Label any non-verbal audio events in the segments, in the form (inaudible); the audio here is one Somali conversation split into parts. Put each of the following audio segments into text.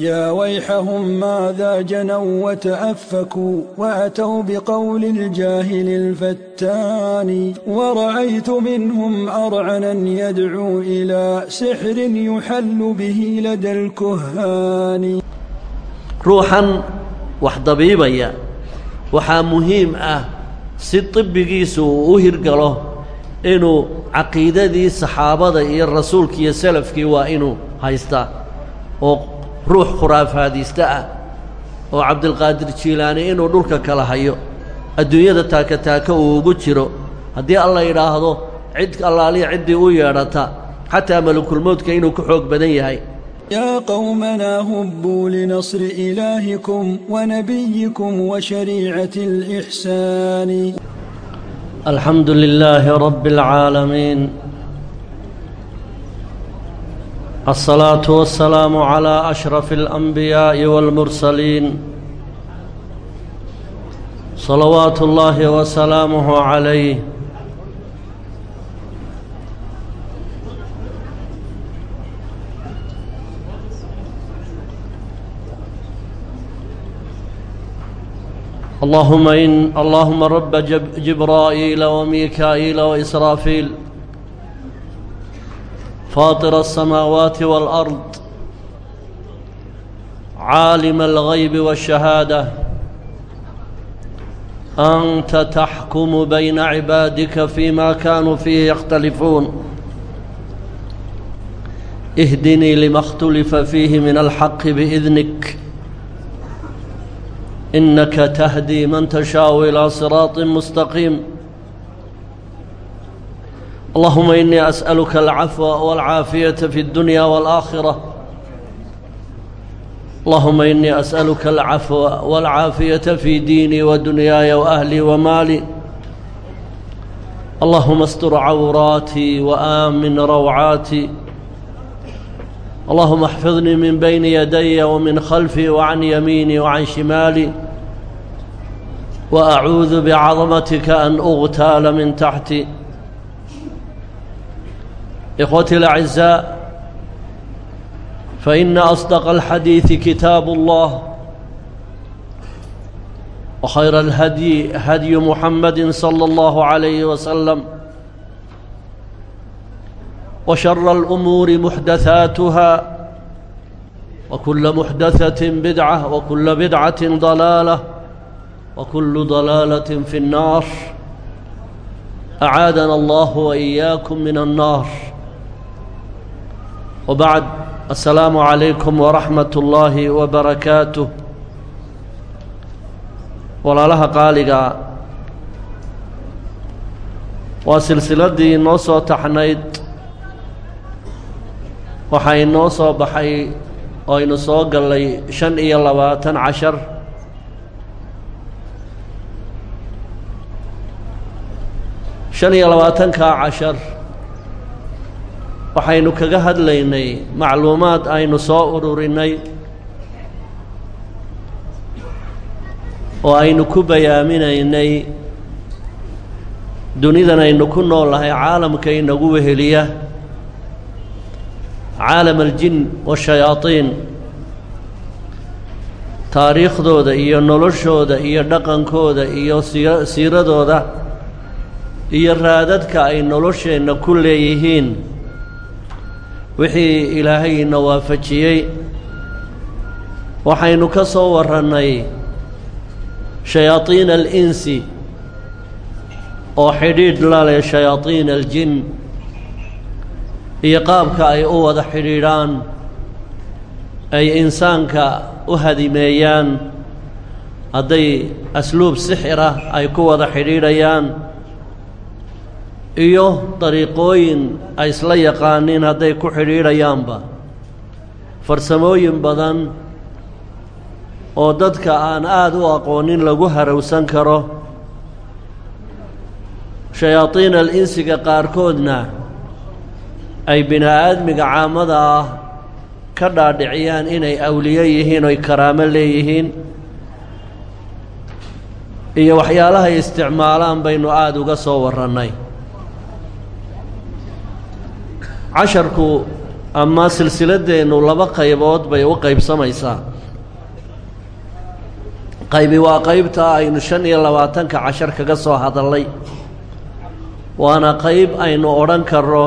يا ويحهم ماذا جنوا وتأفكوا وأتوا بقول الجاهل الفتان ورأيت منهم أرعنا يدعو إلى سحر يحل به لدى الكهان ruuxan wax dabiibaya waxaa muhiim ah si طibbigiisu uu u hirgalo inuu caqiidadii saxaabada iyo rasuulka iyo salafkii waa inuu haystaa oo ruux khuraafaadiista ah oo cabdilqaadir jiilaani inuu dhulka kala hayo adduunyada taaka-taaka uu ugu jiro haddii alla yidhaahdo cid allaaliya ciddii u yeedhata xataa malakulmowdka inuu ka xoog badan yahay يا قومنا هبوا لنصر إلهكم ونبيكم وشريعة الإحسان الحمد لله رب العالمين الصلاة والسلام على أشرف الأنبياء والمرسلين صلوات الله وسلامه عليه اللهم إن اللهم رب جب جبرائيل وميكائيل وإسرافيل فاطر السماوات والأرض عالم الغيب والشهادة أنت تحكم بين عبادك فيما كانوا فيه يختلفون اهدني لما اختلف فيه من الحق بإذنك إنك تهدي من تشاء إلى صراط مستقيم اللهم إني أسألك العفو والعافية في الدنيا والآخرة اللهم إني أسألك العفو والعافية في ديني ودنياي وأهلي ومالي اللهم استر عوراتي وآمن روعاتي اللهم احفظني من بين يدي ومن خلفي وعن يميني وعن شمالي وأعوذ بعظمتك أن أغتال من تحتي إخوتي الأعزاء فإن أصدق الحديث كتاب الله وخير الهدي هدي محمد صلى الله عليه وسلم وشر الأمور محدثاتها وكل محدثة بدعة وكل بدعة ضلالة وكل ضلالة في النار أعادنا الله وإياكم من النار wbacd asalaamu calaykum waraxmat ullaahi wabarakaatuh walaalaha qaaligaa waa silsiladdii inoo soo taxnayd. Waxaa inoo soo baxay oo aynu soo gallay shan iyo labaatan cashar. Shan iyo labaatankaa cashar waxaynu kaga hadlaynay macluumaad aynu soo ururinay oo aynu ku bayaaminaynay dunidan aynu ku noolnahay caalamka inagu weheliya caalam aljin waashayaadiin taariikhdooda iyo noloshooda iyo dhaqankooda iyo siira siiradooda iyo raadadka ay nolosheenna ku leeyihiin wixii ilaahayna waafajiyey waxaynu ka soo warrannay shayaadiina alinsi oo xidhiidh la leh shayaadiina aljin iyo qaabka ay u wada xidhiidhaan ay insaanka u hadimeeyaan hadday asluub sixira ay ku wada xidhiidhayaan iyo dariiqooyin ay isla yaqaaniin hadday ku xidhiidhayaanba. Farsamooyin badan oo dadka aan aada u aqoonin lagu harowsan karo shayaadiin al-insiga qaarkoodna ay bini-aadmiga caamada ah ka dhaadhiciyaan inay awliyo yihiin oy karaamo leeyihiin iyo waxyaalahay isticmaalaan baynu aada uga soo warrannay casharku ama silsiladdeennu laba qaybood bay u qaybsamaysaa. Qaybi waa qaybta aynu shan iyo labaatanka cashar kaga soo hadallay. Waana qayb aynu odhan karno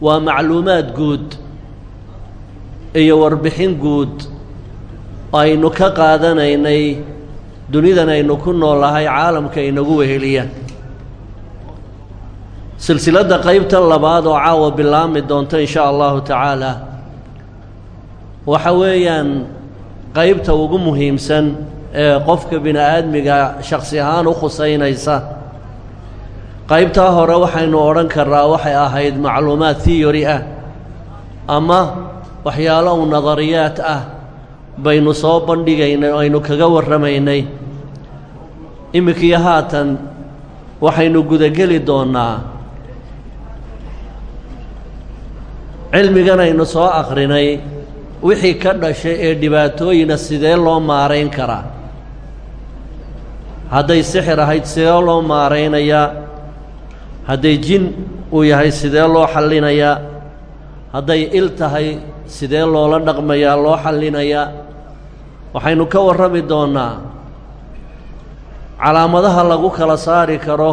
waa macluumaad guud iyo warbixin guud aynu ka qaadanaynay dunidan aynu ku noolahay caalamka inagu weheliya silsiladda qaybtan labaad oo caawa bilaabmi doonta in shaa allahu tacaala waxa weeyaan qaybta ugu muhiimsan ee qofka bini aadmiga shakhsi ahaan u khusaynaysa qaybtaa hore waxaynu odhan karnaa waxay ahayd macluumaad theory ah ama waxyaalo u nadariyaad ah baynu soo bandhigaynay aynu kaga warramaynay. Imminkiyo haatan waxaynu gudageli doonnaa cilmigan aynu soo akhrinay wixii ka dhashay ee dhibaatooyina sidee loo maarayn karaa? Hadday sixir ahayd sidee loo maaraynayaa? Hadday jin uu yahay sidee loo xallinayaa? Hadday il tahay sidee loola dhaqmayaa loo xallinayaa? Waxaynu ka warrami doonnaa calaamadaha lagu kala saari karo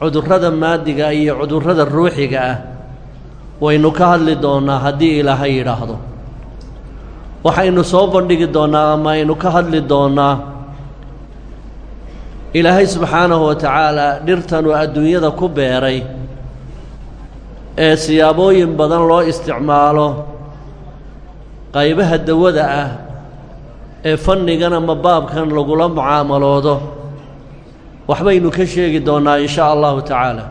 cudurrada maadiga iyo cudurrada ruuxiga ah waynu ka hadli doonnaa haddii ilaahay yidhaahdo. Waxaynu soo bandhigi doonnaa ama aynu ka hadli doonnaa ilaahay subxaanahu wa tacaalaa dhirtanuu adduunyada ku beeray ee siyaabooyin badan loo isticmaalo qaybaha dawada ah ee fannigan ama baabkan lagula mucaamaloodo waxbaynu ka sheegi doonnaa in shaa allahu tacaala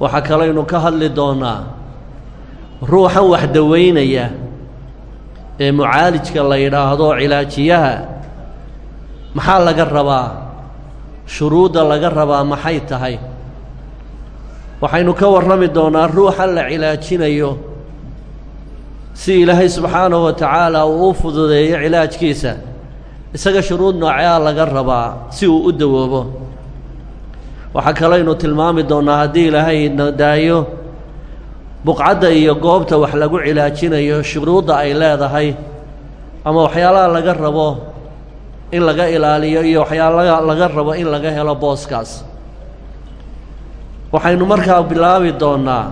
waxaa kalaynu ka hadli doonnaa ruuxan wax dawaynaya ee mucaalijka la yidhaahdo cilaajiyaha. Maxaa laga rabaa? Shuruudda laga rabaa maxay tahay? Waxaynu ka warrami doonnaa ruuxan la cilaajinayo si ilaahay subxaanahu wa tacaala uu u fududeeyo cilaajkiisa. Isaga shuruud noocea laga rabaa si uu u dawoobo waxaa kalaynu tilmaami doonnaa haddii ilaahay na daayo buqcadda iyo goobta wax lagu cilaajinayo shuruudda ay leedahay ama waxyaalaha laga rabo in laga ilaaliyo iyo waxyaalaha laga rabo in laga helo booskaas. Waxaynu markaa bilaabi doonnaa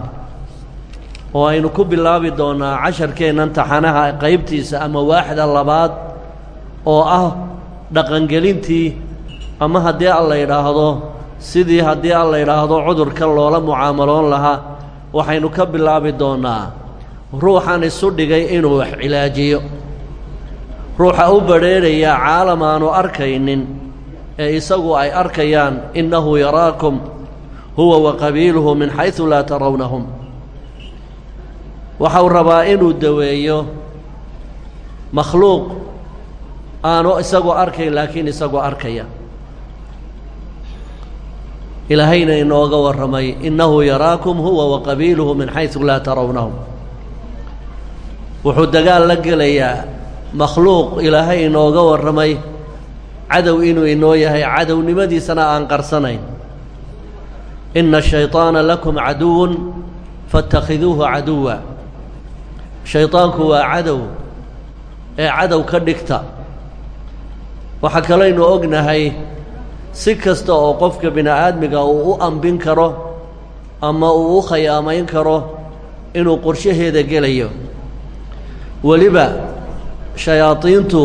oo aynu ku bilaabi doonnaa casharkeennan taxanaha qaybtiisa ama waaxda labaad oo ah dhaqangelintii ama haddii alla yidhaahdo sidii haddii alla yidhaahdo cudurkan loola mucaamaloon lahaa waxaynu ka bilaabi doonnaa ruuxan isu dhigay inuu wax cilaajiyo. Ruuxa u badrheerayaa caalam aanu arkaynin ee isagu ay arkayaan innahu yaraakum huwa wa qabiiluhu min xaysu laa tarawnahum waxau rabaa inuu daweeyo makhluuq aanu isagu arkayn laakiin isagu arkaya ilaahayna inooga warramay innahu yaraakum huwa wa qabiiluhu min xaysu laa tarawnahum wuxuu dagaal la gelayaa makhluuq ilaahay inooga warramay cadow inuu inoo yahay cadownimadiisana aan qarsanayn inna shayطaana lakum caduwun faاtakhiduuhu caduwa shayطaanku waa cadow ee cadow ka dhigta waxaa kalaynu ognahay si kasta oo qofka bini aadmiga uu u ambin karo ama uu u khayaamayn karo inuu qorshaheeda gelayo. Weliba shayaadiintu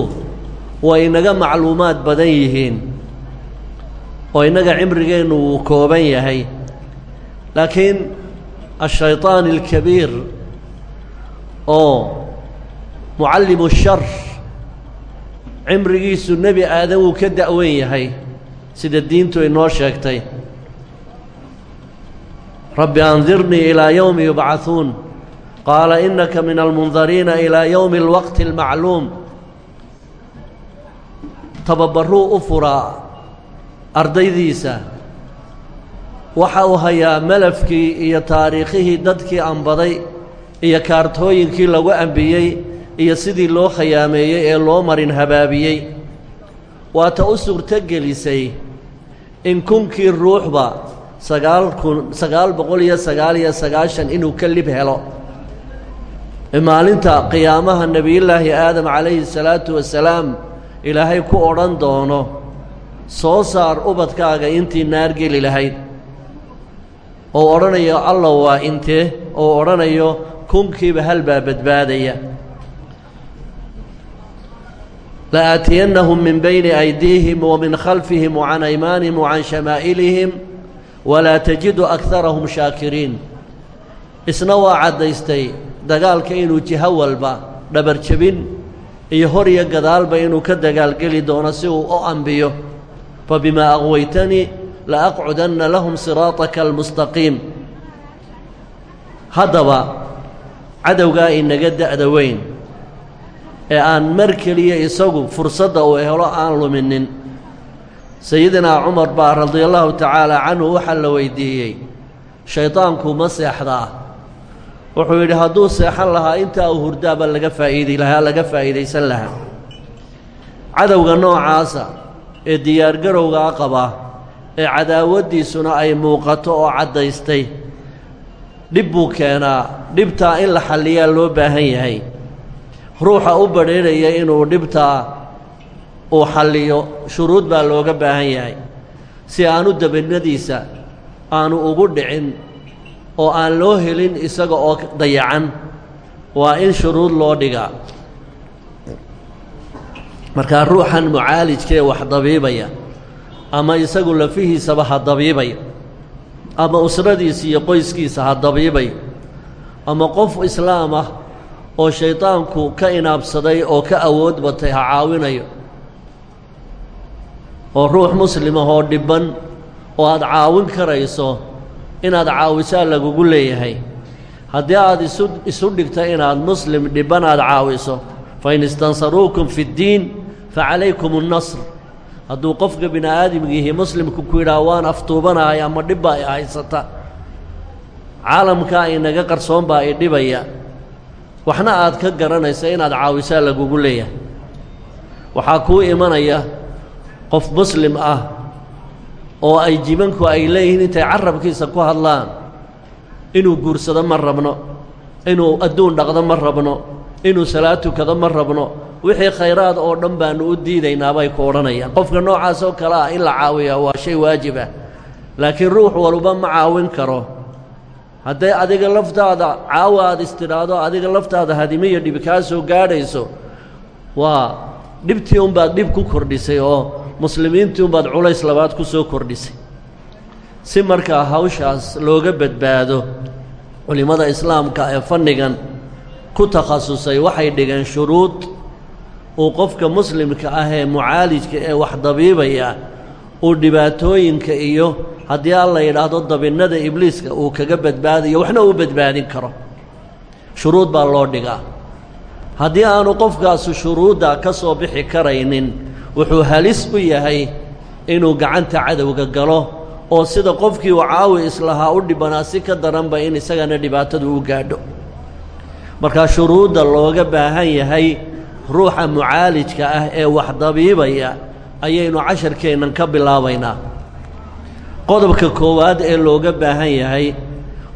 way inaga macluumaad badan yihiin oo innaga cimrigeennu wuu kooban yahay. Laakiin ashayطaan alkabiir oo mucallimu shar cimrigiisu nebi aadan wuu ka da'wen yahay sida diintu inoo sheegtay. Rabbi andirnii ilaa yowmi yubcahuun qaala innaka min almundariina ilaa yowmi alwaqti almacluum. Tababaruu u furaa ardaydiisa. Waxa uu hayaa malafkii iyo taariikhihii dadkii ambaday iyo kaartooyinkii lagu ambiyey iyo sidii loo khayaameeyey ee loo marin habaabiyey waata u suurto gelisay in kunkii ruuxba sagaal kun sagaal boqol iyo sagaal iyo sagaashan inuu ka lib helo. Maalinta qiyaamaha nebiyullaahi aadam calayhi salaatu wasalaam ilaahay ku odhan doono soo saar ubadkaaga intii naar geli lahayd. Oo odhanayo alla waa intee? Oo odhanayo kunkiiba hal baa badbaadaya la'aatiyannahum min bayni aydiihim wa min khalfihim wa can aymaanihim wa can shamaa'ilihim walaa tajidu akarahum shaakiriin isna waa caddaystay dagaalka inuu jiho walba dhabarjebin iyo hor iyo gadaalba inuu ka dagaalgeli doono si uu u ambiyo fa bimaa aqwaytanii la aqcudanna lahum siraataka almustaqiim haddaba cadowgaa inaga da'da weyn ee aan mar keliya isagu fursadda uu helo aan luminin. Sayidinaa cumar baa radiallahu tacaala canhu waxaa la weydiiyey shaydaanku ma seexdaa. Wuxuu yidhi hadduu seexan lahaa intaa uu hurdaaba laga faa'iidi lahaa laga faa'iidaysan lahaa. Cadowga noocaasa ee diyaargarowgaa qaba ee cadaawaddiisuna ay muuqato oo caddaystay dhib buu keenaa. Dhibtaa in la xalliyaa loo baahan yahay ruuxa u badheerhaya inuu dhibtaa uu xalliyo shuruud baa looga baahan yahay. Si aanu dabinadiisa aanu ugu dhicin oo aan loo helin isaga oo dayacan waa in shuruud loo dhigaa. Markaa ruuxan mucaalijkee wax dabiibaya ama isagu lafihiisaba ha dabiibayo ama usradiisa iyo qoyskiisa ha dabiibayo ama qof islaam ah oo shaydaanku ka inaabsaday oo ka awood batay ha caawinayo. Oo ruux muslimah oo dhibban oo aad caawin karayso inaad caawisaa lagugu leeyahay. Haddii aad isu isu dhigta inaad muslim dhibban aad caawiso fa in istansaruukum fi ddiin fa calaykum annasr. Hadduu qofka bini aadamkiihi muslimku ku yidhaha waan aftuubanahay ama dhibba ay haysata caalamkaa inaga qarsoon baa i dhibaya waxna aad ka garanaysa inaad caawisaa lagugu leeyahay. Waxaa kuu imanaya qof muslim ah oo ay jibanku ay leeyihiin intay carabkiisa ku hadlaan inuu guursado ma rabno inuu adduun dhaqdo ma rabno inuu salaad tukado ma rabno. Wixii khayraad oo dhan baannu u diidaynaa bay ku odhanayaan. Qofka noocaas oo kale ah in la caawiyaa waa shay waajib ah laakiin ruux walba ma caawin karo hadday adiga laftaada caawa aad istidhaahdo adiga laftaada hadimiyo dhibi kaa soo gaadhayso waa dhibtii unbaad dhib ku kordhisay oo muslimiintii unbaad culays labaad ku soo kordhisay. Si markaa hawshaas looga badbaado culimmada islaamka ee fannigan ku takhasusay waxay dhigeen shuruud uu qofka muslimka ah ee mucaalijka ee wax dabiibaya uu dhibaatooyinka iyo haddii alla yidhaahdo dabinnada ibliiska uu kaga badbaadayo waxna uu badbaadin karo. Shuruud baa loo dhigaa. Haddii aanu qofkaasu shuruudda ka soo bixi karaynin wuxuu halis u yahay inuu gacanta cadowga galo oo sida qofkii uu caawi islahaa u dhibbanaa si ka daranba in isagana dhibaatadu u gaadho. Markaa shuruudda looga baahan yahay ruuxa mucaalijka ah ee wax dabiibaya ayaynu casharkeennan ka bilaabaynaa qodobka koowaad ee looga baahan yahay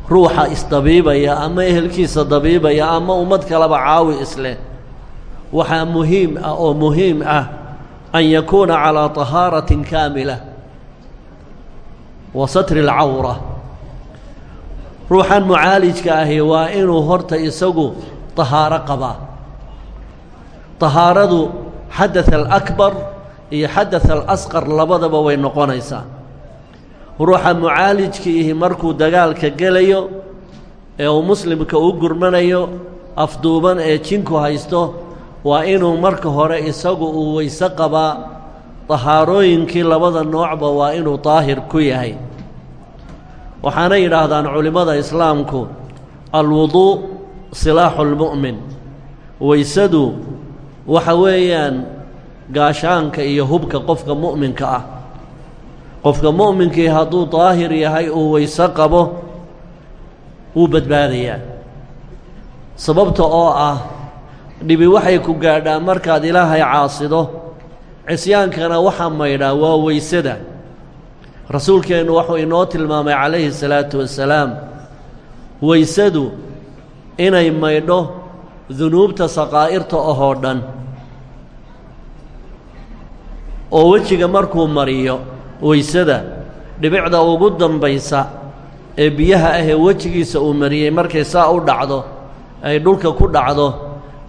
ruuxa isdabiibaya ama ehelkiisa dabiibaya ama ummad kaleba caawi isleh waxaa muhiim ah oo muhiim ah an yakuuna calaa طahaaratin kaamila wa satri اlcawra ruuxan mucaalijka ahi waa inuu horta isagu طahaaro qabaa طahaaradu xadaث alakbar iyo xadaث alasqar labadaba way noqonaysaa. Ruuxa mucaalijkiihi markuu dagaalka gelayo ee uu muslimka u gurmanayo afduuban ee jinku haysto waa inuu marka hore isagu uu weyse qabaa. Dahaarooyinkii labada noocba waa inuu daahir ku yahay. Waxaana yidhaahdaan culimmada islaamku alwuduu silaaxu lmu'min weysadu waxa weeyaan gaashaanka iyo hubka qofka mu'minka ah. Qofka mu'minkii hadduu daahir yahay uu weyse qabo wuu badbaadayaa. Sababta oo ah dhibi waxay ku gaadhaa markaad ilaahay caasido cisyaankana waxaa maydhaa waa weysada rasuulkeennu wuxuu inoo tilmaamay calayhi salaatu wasalaam weysadu inay maydho dunuubta saqaa'irta ahoo dhan oo wejiga markuu mariyo weysada dhibicda ugu dambaysa ee biyaha ahee wejigiisa uu mariyey markay saa u dhacdo ay dhulka ku dhacdo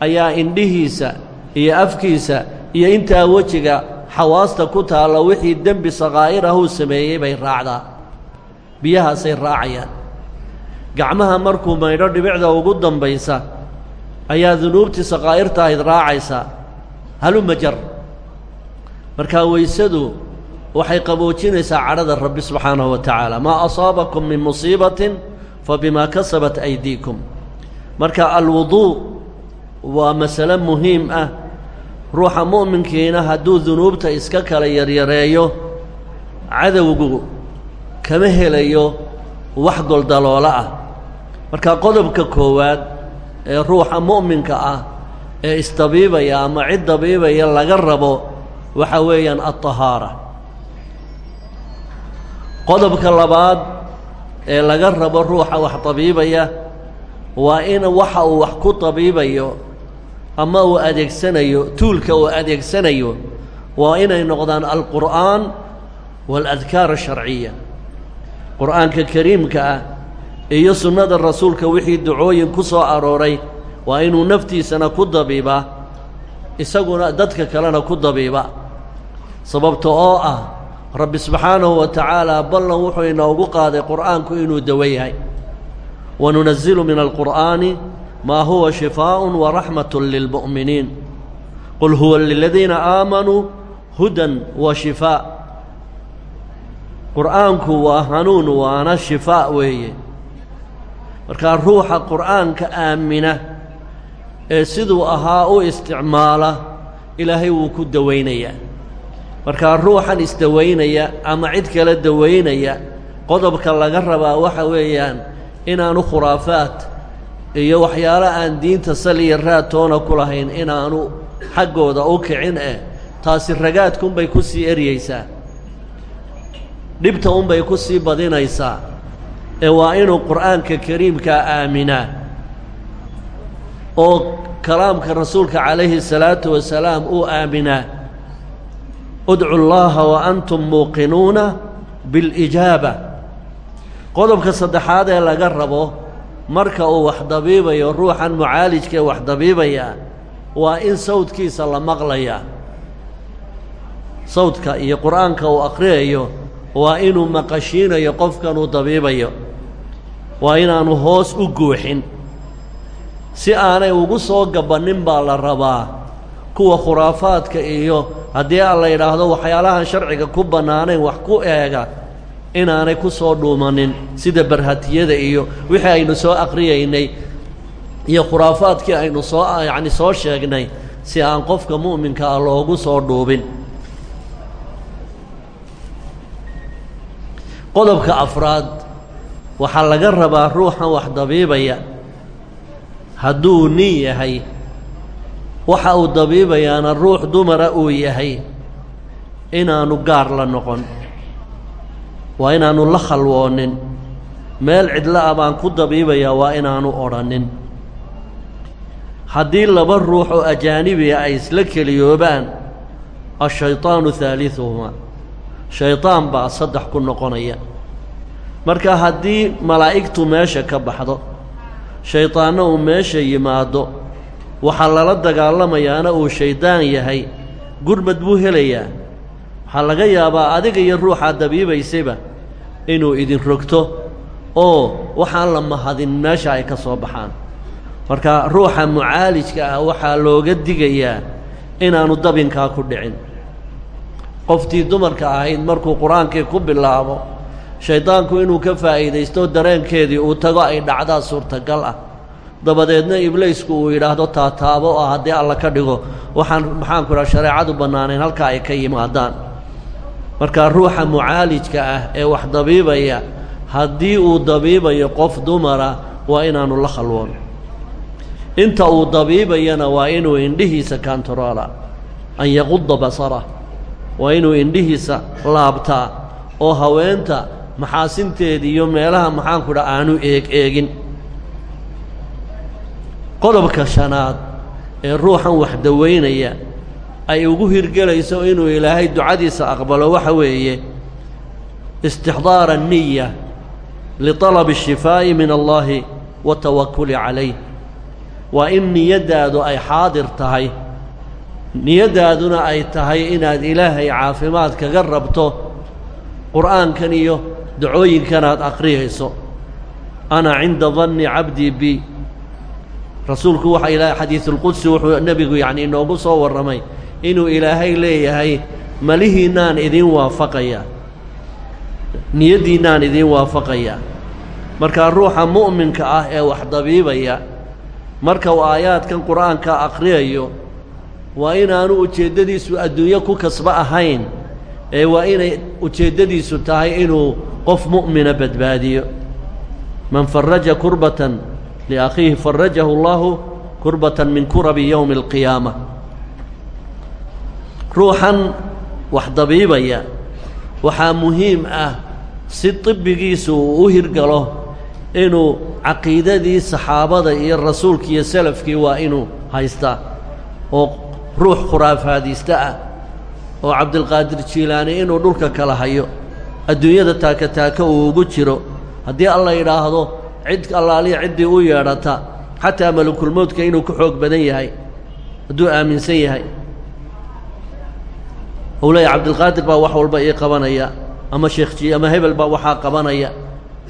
ayaa indhihiisa iyo afkiisa iyo intaa wejiga xawaasta ku taalla wixii dembi sakaa'ir ahuu sameeyey bay raacdaa. Biyahaasay raacayaan. Gacmaha markuu maydho dhibicda ugu dambaysa ayaa dunuubtii sakaa'irta ahayd raacaysaa haluma jar markaa weysadu waxay qaboojinaysaa cadhada rabbi subxaanahu wa tacaala. Maa asaabakum min musiibatin fa bimaa kasabat aydiikum. Marka alwuduu waa masale muhiim ah. Ruuxa mu'minkiina hadduu dunuubta iska kala yaryareeyo cadowgu kama helayo wax goldaloola ah. Marka qodobka koowaad ee ruuxa mu'minka ah ee isdabiibaya ama cid dabiibaya laga rabo waxa weeyaan alطahaara qodobka labaad ee laga rabo ruuxa wax dabiibaya waa in waxa uu wax ku dabiibayo ama uu adeegsanayo tuulka uu adeegsanayo waa inay noqdaan alqur'aan waaladkaar asharciya qur'aanka kariimka ah iyo sunnada rasuulka wixii ducooyin ku soo arooray waa inuu naftiisana ku dabiibaa isaguna dadka kalena ku dabiiba. Sababta oo ah rabbi subxaanahu wa tacaala ballan wuxuu inoogu qaaday qur'aanku inuu dawo yahay. Wanunazilu min alqur'aani maa huwa shifaaءun waraxmat lilmu'miniin. Qul huwa liladiina aamanuu hudan wa shifaa. Qur'aanku waa hanuun waana shifaa weeye. Markaa ruuxa qur'aanka aamina ee siduu ahaa u isticmaala ilaahay wuu ku dawaynayaa. Markaa ruuxan isdawaynaya ama cid kala dawaynaya qodobka laga rabaa waxa weeyaan inaanu khuraafaad iyo waxyaalo aan diinta sal iyo raad toona ku lahayn inaanu xaggooda u kicin eh taasi ragaadkaunbay ku sii eryeysaa dhibta unbay ku sii badinaysaa. Ee waa inuu qur'aanka kariimkaa aaminaa oo kalaamka rasuulka calayhi salaatu wasalaam uu aaminaa udcu llaaha wa antum muuqinuuna bilijaaba. Qodobka saddexaad ee laga rabo marka uu wax dabiibayo ruuxan mucaalijkaee wax dabiibaya waa in sawdkiisa la maqlayaa. Sawdka iyo qur'aanka uu akhriyayo waa inuu maqashiinayo qofkan uu dabiibayo waa inaanu hoos u guuxin si aanay ugu soo gabannin baa la rabaa. Kuwa khuraafaadka iyo haddii aan la yidhaahdo waxyaalahan sharciga ku bannaanayn wax ku eega inaanay ku soo dhuumanin sida barhatiyada iyo wixii aynu soo akhriyaynay iyo khuraafaadkii aynu soo yacni soo sheegnay si aan qofka mu'minka ah loogu soo dhuubin. Qodobka afraad waxaa laga rabaa ruuxan wax dabiibaya hadduu nin yahay waxa uu dabiibayaana ruux dumara uu yahay inaanu gaar la noqon. Waa inaanu la khalwoonin. Meel cidla ah baan ku dabiibayaa waa inaanu odhanin. Haddii laba ruux oo ajaanibiga ay isla keliyoobaan ashaydaanu haaliuhumaa shaydaan baa saddex ku noqonaya. Marka haddii malaa'igtu meesha ka baxdo shaydaanna uu meesha yimaado. Waxaa lala dagaalamayaana uu shayddaan yahay. Gurmad buu helayaa. Waxaa laga yaabaa adiga iyo ruuxaa dabiibaysayba inuu idin rogto. Oo waxaan la mahadin meesha ay ka soo baxaan. Marka ruuxa mucaalijka ah waxaa looga digayaa inaanu dabinkaa ku dhicin. Qoftii dumarka ahayd markuu qur'aankii ku bilaabo shayddaanku inuu ka faa'iidaysto dareenkeedii uu tago ay dhacdaa suurtagal ah. Dabadeedna ibliisku uu yidhaahdo taataabo oo haddii alla ka dhigo waxaan maxaanku idhaha shareecadu bannaanayn halkaa ay ka yimaadaan. Marka ruuxa mucaalijka ah ee wax dabiibaya haddii uu dabiibayo qof dumara waa inaanu la khalwoon. Inta uu dabiibayana waa inuu indhihiisa kantaroola an yaquda basarah waa inuu indhihiisa laabtaa oo haweenta maxaasinteeda iyo meelaha maxaanku dha aanu eeg eegin qodobka shanaad ee ruuxan wax dawaynaya ay ugu hirgelayso inuu ilaahay ducadiisa aqbalo waxa weeye istixdaara الniya liطalabi الshifaa'i min allahi watawakuli calayh waa in niyaddaadu ay xaadir tahay niyaddaaduna ay tahay inaad ilaahay caafimaad kaga rabto qur'aankan iyo dacooyinkan aad aqriyayso ana cinda danni cabdii bi. Rasuulku waxa ilaahay xadiisulqudsi wuxuu nebigu yacni inoogu soo warramay inuu ilaahay leeyahay malihiinnaan idiin waafaqaya. Niyaddiinnaan idiin waafaqaya. Markaa ruuxa mu'minka ah ee wax dabiibaya marka uu aayaadkan qur'aanka aqriyayo waa inaanu ujeeddadiisu adduunyo ku kasba ahayn. Ee waa inay ujeeddadiisu tahay inuu qof mu'mina badbaadiyo. Man faraja kurbatan liakhiihi farajahu allahu kurbatan min kurabi yowmi alqiyaama ruuxan wax dabiibaya waxaa muhiim ah si طibbigiisu uu u hirgalo inuu caqiidadii saxaabada iyo rasuulka iyo salafkii waa inuu haystaa oo ruux khuraafaadiista ah oo cabdilqaadir jiilaani inuu dhulka kala hayo adduunyada taaka taaka uu ugu jiro. Haddii alla yidhaahdo cid allaaliya ciddii u yeedhata xataa malakulmowdka inuu ka xoog badan yahay hadduu aaminsan yahay. Ou cabdilqaadir baa wax walba ii qabanaya ama sheekh ji ama hebel baa waxaa qabanaya.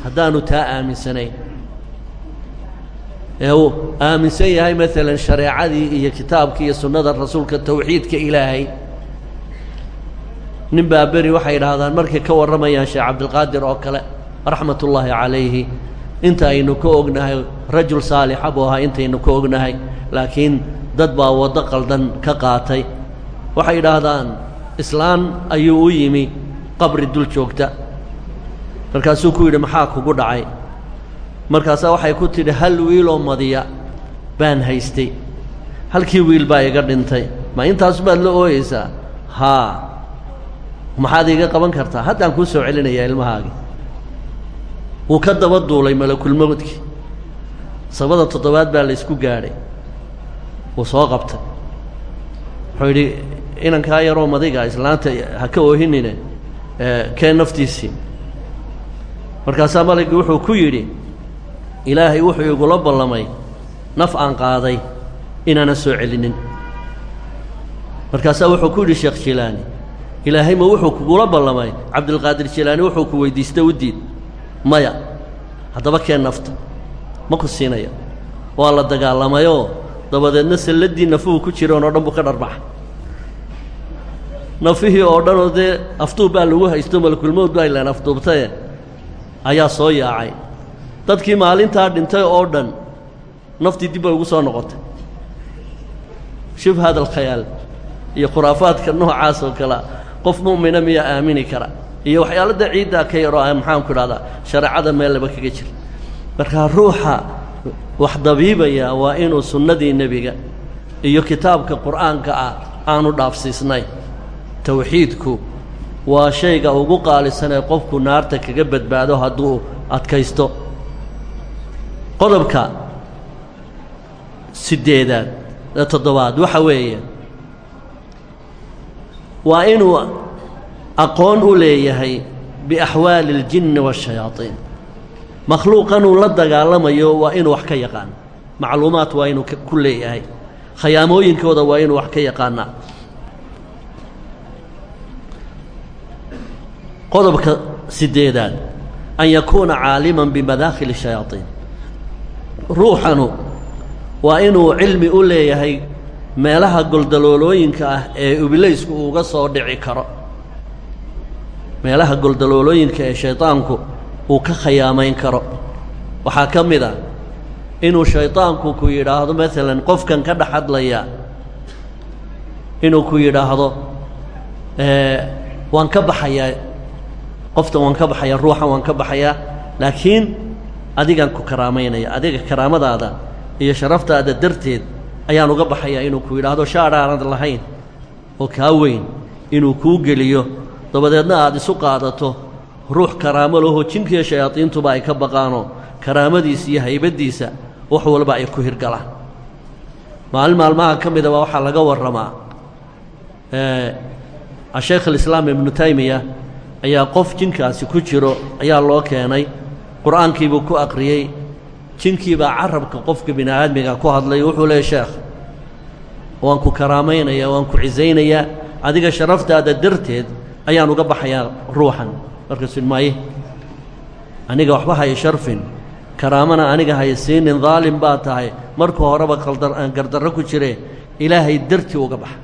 Haddaanu taa aaminsanayn. Ee uu aaminsan yahay maalan shareecadii iyo kitaabkii iyo sunnada rasuulka tawxiidka ilaahay nin baa beri waxay idhaahdaan markay ka warramayaan sheekh cabdilqaadir oo kale raxmat ullaahi calayhi inta aynu ka ognahay rajul saalixa buu ahaa intaynu ka ognahay laakiin dad baa waddo qaldan ka qaatay. Waxay idhaahdaan islaan ayuu u yimi qabri dul joogta. Markaasuu ku yidhi maxaa kugu dhacay? Markaasaa waxay ku tidhi hal wiiloo madiya baan haystay. Halkii wiil baa iga dhintay. Ma intaas baad la ooyeysaa haa maxaad iiga qaban kartaa? Haddaan kuu soo celinayaa ilmahaagii wuu ka daba duulay malakulmowdkii sabada toddobaad baa laysku gaadhay. Wuu soo qabtay. Wuxuu yidhi inankaa yaroo madiga islaanta ha ka oohinine kee naftiisii markaasaa malaggii wuxuu ku yidhi ilaahay wuxuu igula ballamay naf aan qaaday inaana soo celinin. Markaasaa wuxuu ku yidhi sheekh jilaani ilaahay ma wuxuu kugula ballamay. Cabdilqaadir jilaani wuxuu ku weyddiista u diid maya haddaba kee nafta? Ma ku siinaya. Waa la dagaalamayoo dabadeedna salladdii nafuhu ku jiroon oo dhan buu ka dharbaxa. Nafihii oo dhanoo dee afduub baa lagu haysto malakulmowd baa ilaan afduubtaye ayaa soo yaacay. Dadkii maalintaa dhintay oo dhan naftii dib bay ugu soo noqotay. Shuf hada alkhayaal iyo khuraafaadka noocaas oo kalea qof mu'mina miyaa aamini kara. Iyo waxyaalada ciiddaa ka yaroo ah maxaanku idhahdaa shareecada meel laba kaga jira. Markaa ruuxa wax dabiibaya waa inuu sunnadii nebiga iyo kitaabka qur'aanka ah aanu dhaafsiisnay tawxiidku waa shayga ugu qaalisan ee qofku naarta kaga badbaado hadduu adkaysto. Qodobka siddeedaad ee toddobaad waxa weeye waa inuu aqoon u leeyahay biaxwaali اljinni waالshayaaطiin makhluuqanuu la dagaalamayo waa inuu wax ka yaqaan macluumaad waa inuu ku leeyahay khayaamooyinkooda waa inuu wax ka yaqaanaa qodobka siddeedaad an yakuuna caaliman bimadaakhili الshayaaطiin ruuxanu waa inuu cilmi u leeyahay meelaha goldaloolooyinka ah ee ibliisku uga soo dhici karo. Meelaha goldaloolooyinka ee shaydaanku uu ka khayaamayn karo. Waxaa ka mid a inuu shaydaanku ku yidhaahdo maalan qofkan ka dhex hadlaya inuu ku yidhaahdo waan ka baxayaa qoftan waan ka baxayaa ruuxan waan ka baxayaa laakiin adigaan ku karaamaynaya adiga karaamadaada iyo sharaftaada darteed ayaan uga baxayaa inuu ku yidhaahdo shaadh aanad lahayn oo kaa weyn inuu kuu geliyo. Dabadeedna aad isu qaadato ruux karaamo lahoo jinkiiyo shayaadiintuba ay ka baqaanoo karaamadiisa iyo haybaddiisa wax walba ay ku hirgalaan. Maalin maalmaha ka midaba waxaa laga warramaa. Asheekh alislaam ibnu taymiya ayaa qof jinkaasi ku jiro ayaa loo keenay. Qur'aankiibuu ku aqriyey jinkiibaa carabka qofka bini aadmiga ku hadlay wuxuu leeyay sheekh waan ku karaamaynayaa waan ku cisaynayaa adiga sharaftaada darteed ayaan uga baxayaa ruuxan. Markaasu maaye aniga waxba haya sharfin karaamana aniga haya siinin daalim baa tahay. Marka horeba gardarro ku jire ilaahay dartii uga baxa.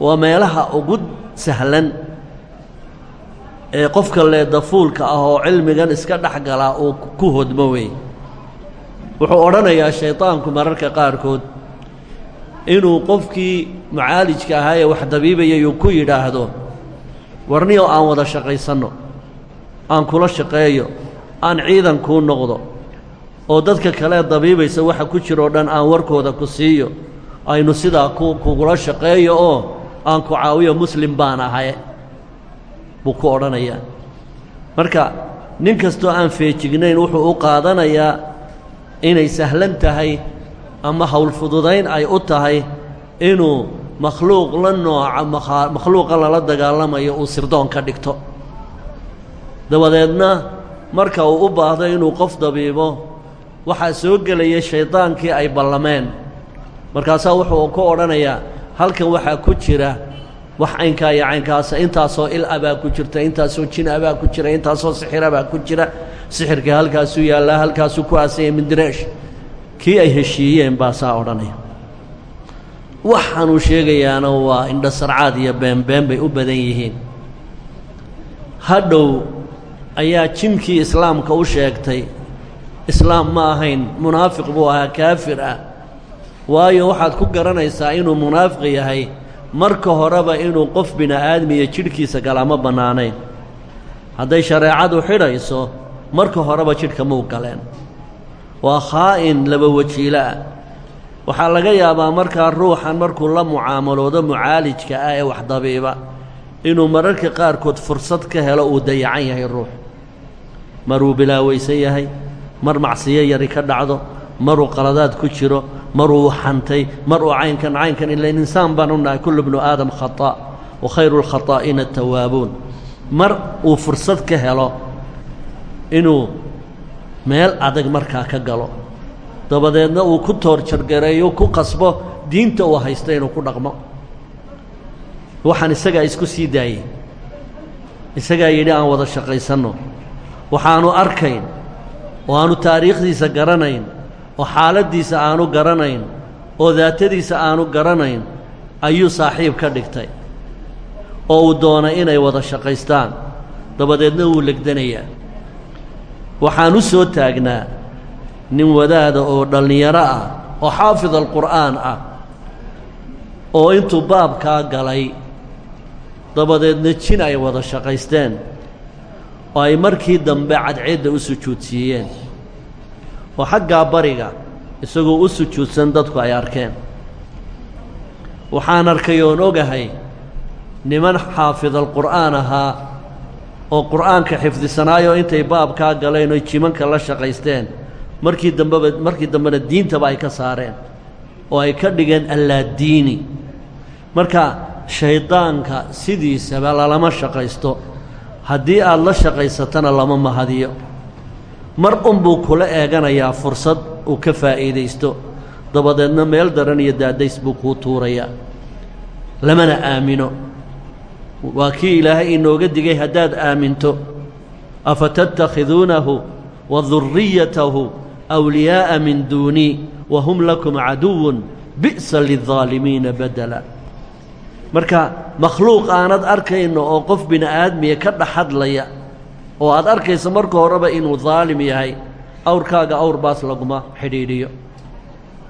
Waa meelaha ugu sahlan ee qofka leedafuulka ah oo cilmigan iska dhex galaa uu ku hodmo weey wuxuu odhanayaa shaydaanku mararka qaarkood inuu qofkii mucaalijka ahaa ee wax dabiibayay uu ku yidhaahdo warniyo aan wada shaqaysanno aan kula shaqeeyo aan ciidan kuu noqdo oo dadka kalee dabiibaysa waxa ku jiroo dhan aan warkooda ku siiyo aynu sidaa ku kugula shaqeeyo oo aan ku caawiyo muslim baan ahay buu ku odhanayaa. Marka nin kastoo aan feejignayn wuxuu u qaadanayaa inay sahlan tahay ama hawl fududayn ay u tahay inuu makhluuq la nooca makhluuqa lala dagaalamayo uu sirdoon ka dhigto. Dabadeedna marka uu u baahdo inuu qof dabiibo waxaa soo gelaya shaydaankii ay ballameen. Markaasaa wuxuu ku odhanayaa halkan waxaa ku jira wax caynkaa iyo caynkaasa intaasoo il abaa ku jirta intaasoo jin abaa ku jira intaasoo sixir abaa ku jira. Sixirkii halkaasuu yaallaa halkaasuu ku aasanya mindireesh kii ay heshiiyeen baa saa odhanaya. Waxaanuu sheegayaana waa indhasarcaad iyo beenbeen bay u badan yihiin. Hadhow ayaa jinkii islaamka u sheegtay islaam ma ahayn munaafiq buu ahaa kaafir ah. Waayo waxaad ku garanaysaa inuu munaafiq yahay marka horeba inuu qof bini aadmiya jidhkiisa galama bannaanayn. Hadday shareecadu xidhayso marka horeba jidhka muu galeen. Waa khaa'in laba wajiilo ah. Waxaa laga yaabaa markaa ruuxan markuu la mucaamaloodo mucaalijka ah ee wax dabiiba inuu mararka qaarkood fursad ka helo uu dayacan yahay ruux. Maruu bilaawaysan yahay mar macsiyo yari ka dhacdo maruu qaladaad ku jiro maruu xantay maruu caynkan caynkan ila insaan baan u nahay kullu bnu aadam khata' wa khayru lkhataa'iina atawaabuun mar uu fursad ka helo inuu meel adag markaa ka galo. Dabadeedna uu ku toorjargareeyo ku qasbo diinta uu haysta inuu ku dhaqmo. Waxaan isagaa isku sii daayey. Isagaa yidhi aan wada shaqaysanno. Waxaanu arkayn. Oo aanu taariikhdiisa garanayn oo xaaladdiisa aanu garanayn oo daatadiisa aanu garanayn ayuu saaxiib ka dhigtay oo uu doonay inay wada shaqaystaan. Dabadeedna wuu legdanayaa. Waxaan u soo taagnaa nin wadaada oo dhallinyaro ah oo xaafid alqur'aan ah oo intuu baabkaa galay dabadeedna jin ay wada shaqaysteen oo ay markii dambe cadceedda u sujuudsiiyeen oo xaggaa bariga isagoo u sujuudsan dadku ay arkeen. Waxaan arkay oon ogahay niman xaafidalqur'aan ahaa oo qur'aanka xifdisanaayoo intay baabkaa galeen oy jimanka la shaqaysteen. Markii dambeba markii dambena diintaba ay ka saareen oo ay ka dhigeen allaadiini. Marka shayddaanka sidiisaba lalama shaqaysto. Haddii aad la shaqaysatana lama mahadiyo mar unbuu kula eeganayaa fursad uu ka faa'iidaysto. Dabadeedna meel daran iyo daadays buu kuu tuurayaa lamana aamino. Waa kii ilaahay inooga digay haddaad aaminto. Afatattakhiduunahu wa durriyatahu awliyaa'a min duunii wa hum lakum caduwun bi'sa lildaalimiina badela marka makhluuq aanad arkayno oo qof bini aadmiya ka dhex hadlaya oo aad arkayso marka horeba inuu daalim yahay awrkaaga awr baas laguma xidhiidhiyo.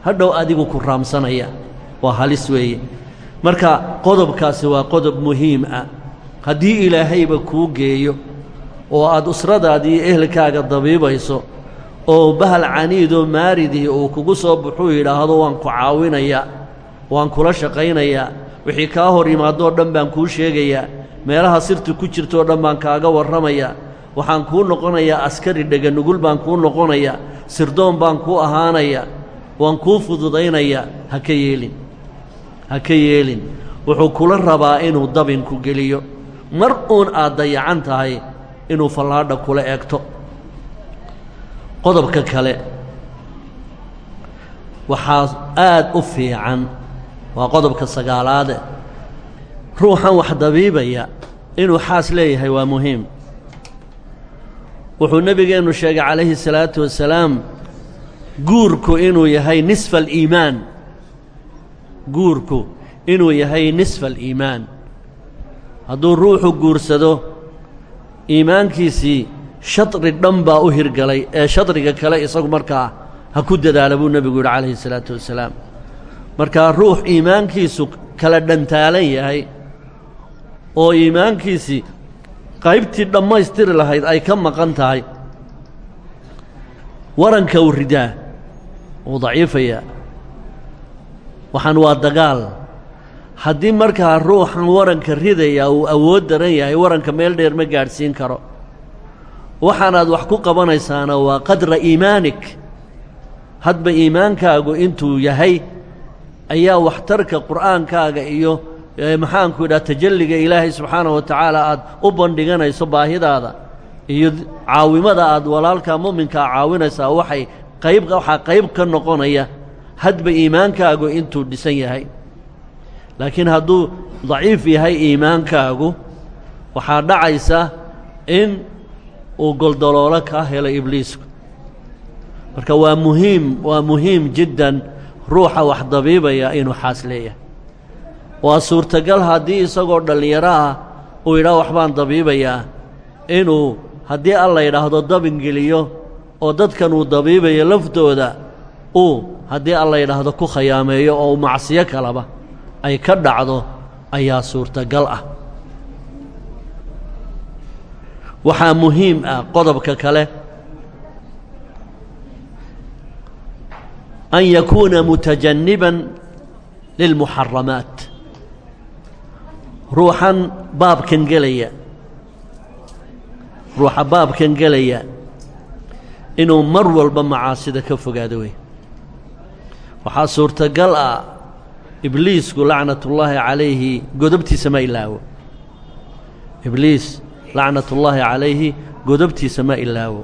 Hadhow adigu ku raamsanaya waa halis weeye. Marka qodobkaasi waa qodob muhiim ah. Haddii ilaahayba kuu geeyo oo aad usradaadii ehelkaaga dabiibayso oo bahal caniidoo maaridii uu kugu soo buxuu yidhaahdo waan ku caawinayaa waan kula shaqaynayaa wixii kaa hor yimaadoo dhan baan kuu sheegayaa meelaha sirtu ku jirto oo dhan baan kaaga warramayaa waxaan kuu noqonayaa askari dheganugul baan kuu noqonayaa sirdoon baan kuu ahaanayaa waan kuu fududaynayaa ha ka yeelin ha ka yeelin. Wuxuu kula rabaa inuu dabinku geliyo. Mar uun aad dayacan tahay inuu fallaadha kula eegto. Qodobka kale waxaa aad u fiican waa qodobka sagaalaade ruuxan wax dabiibaya inuu xaas leeyahay waa muhiim wuxuu nebigeennu sheegay calayhi الsalaatu wasalaam guurku inuu yahay nisfa aliimaan guurku inuu yahay nisfa aliimaan hadduu ruuxu guursado iimaankiisii shadri dhan baa u hirgalay ee shadriga kale isagu markaa ha ku dadaala buu nebigu yidhi calayhi الsalaatu wasalaam markaa ruux iimaankiisu kala dhantaalan yahay oo iimaankiisii qaybtii dhammaystiri lahayd ay ka maqan tahay. Waranka uu ridaa wuu daciifayaa waxaan waa dagaal. Haddii markaa ruuxan waranka ridaya uu awood daran yahay waranka meel dheer ma gaadhsiin karo. Waxaanaad wax ku qabanaysaana waa qadra iimaanik. Hadba iimaankaagu intuu yahay ayaa waxtarka qur'aankaaga iyo maxaanku idhaha tajalliga ilaahay subxaanahu wa tacaala aad u bandhiganayso baahidaada iyo caawimada aad walaalkaa mu'minkaa caawinaysaa waxay qayb waxaa qayb ka noqonaya hadba iimaankaagu intuu dhisan yahay. Laakiin hadduu daciif yahay iimaankaagu waxaa dhacaysa in uu goldoloolo kaa helo ibliisku. Marka waa muhiim waa muhiim jiddan ruuxa wax dabiibaya inuu xaas leeyahay waa suurtagal haddii isagoo dhallinyaro ah uu yidhaah waxbaan dabiibayaa. Inuu haddii alla yidhaahdo dabingeliyo oo dadkan uu dabiibayo laftooda uu haddii alla yidhaahdo ku khayaameeyo oo macsiyo kalaba ay ka dhacdo ayaa suurtagal ah. Waxaa muhiim ah qodobka kale. An yakuuna mutajanniban lilmuxaramaat ruuxan baabkan gelaya. Ruuxa baabkan gelaya. Inuu mar walba macaasida ka fogaado wey waxaa suurtagal ah ibliisku lacnatullaahi calayhi godobtiisa ma ilaawo. Ibliis lacnatullaahi calayhi godobtiisa ma ilaawo.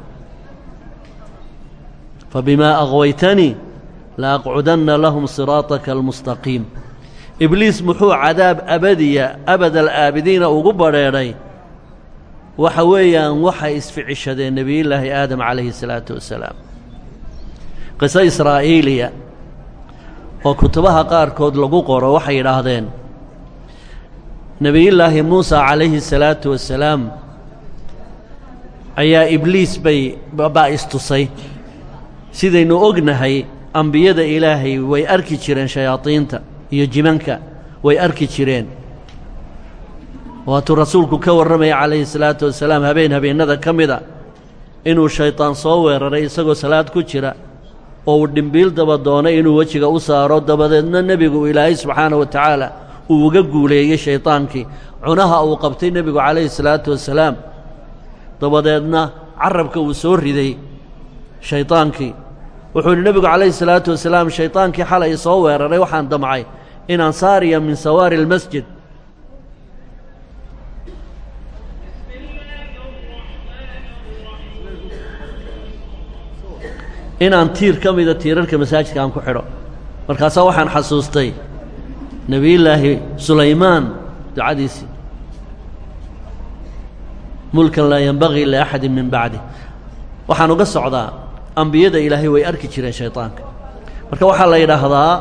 Fabimaa aqwaytanii laaqcudanna lahum siraataka almustaqiim ibliis muxuu cadaab abadiya abadal aabidiina ugu badrheedhay waxa weeyaan waxay isficishadeen nebiyullaahi aadam calayhi salaatu wasalaam. Qiso israa'iiliya oo kutubaha qaarkood lagu qoro waxay yidhaahdeen nebiyullaahi muusa calayhi salaatu wasalaam ayaa ibliis bay baa istusay. Sidaynu ognahay ambiyada ilaahay way arki jireen shayaadiinta iyo jimanka way arki jireen. Waatuu rasuulku ka warramaya calayhi salaatu wasalaam habeen habeennada ka mida inuu shaydaan soo weeraray isagoo salaad ku jira oo uu dhimbiil daba doonay inuu wejiga u saaro dabadeedna nebigu ilaahay subxaana wa tacaala uu uga guuleeyey shaydaankii cunaha uu qabtay nebigu calayhi salaatu wasalaam dabadeedna carabka uu soo riday shaydaankii wuxuu yidhi nebigu calayhi salaatu wasalaam shaydaankii xalay soo weeraray waxaan damcay inaan saariya min sawaari almasjid. Inaan tiir ka mida tiirarka masaajidka aan ku xidho. Markaasaa waxaan xasuustay nebiyullaahi sulaymaan ducadiisii mulkan laa yenbagii liaxadin min bacdi. Waxaan uga socdaa ambiyada ilaahay way arki jireen shaydaanka marka waxaa la yidhaahdaa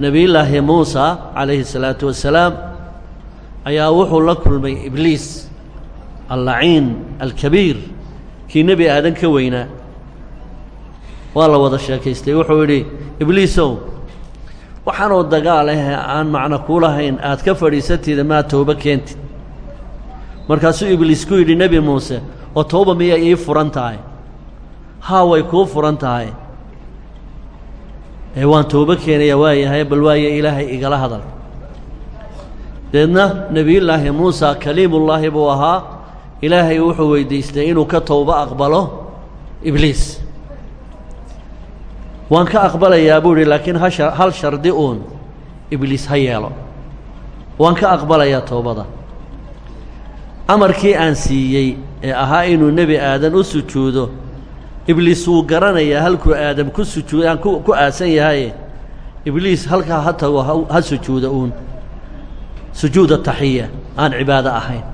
nebiyullaahi muusa calayhi الsalaatu wasalaam ayaa wuxuu la kulmay ibliis allaciin alkabiir kii nebi aadan ka weynaa. Waa la wada sheekaystay. Wuxuu yidhi ibliisow waxaanoo dagaal ah aan macno kuu lahayn aad ka fadhiisatida maa toobo keentid. Markaasuu ibliis ku yidhi nebi muuse oo tooba miyay ii furan tahay? Haa way kuu furan tahay waan toobo keenaya waayahay bal waaye ilaahay igala hadal. Deedna nebiyullaahi muusa kaliimullaahi buu ahaa. Ilaahay wuxuu weydiistay inuu ka towbo aqbalo ibliis. Waan ka aqbalayaa buu idhi laakiin hal shardi uun ibliis ha yeelo. Waan ka aqbalayaa toobada amarkii aan siiyey ee ahaa inuu nebi aadan u sujuudo ibliis wuu garanayaa halkuu aadam ku sujuud aan ku aasan yahaye ibliis halkaa ha tago ha sujuuda uun. Sujuuda taxiya aan cibaado ahayn.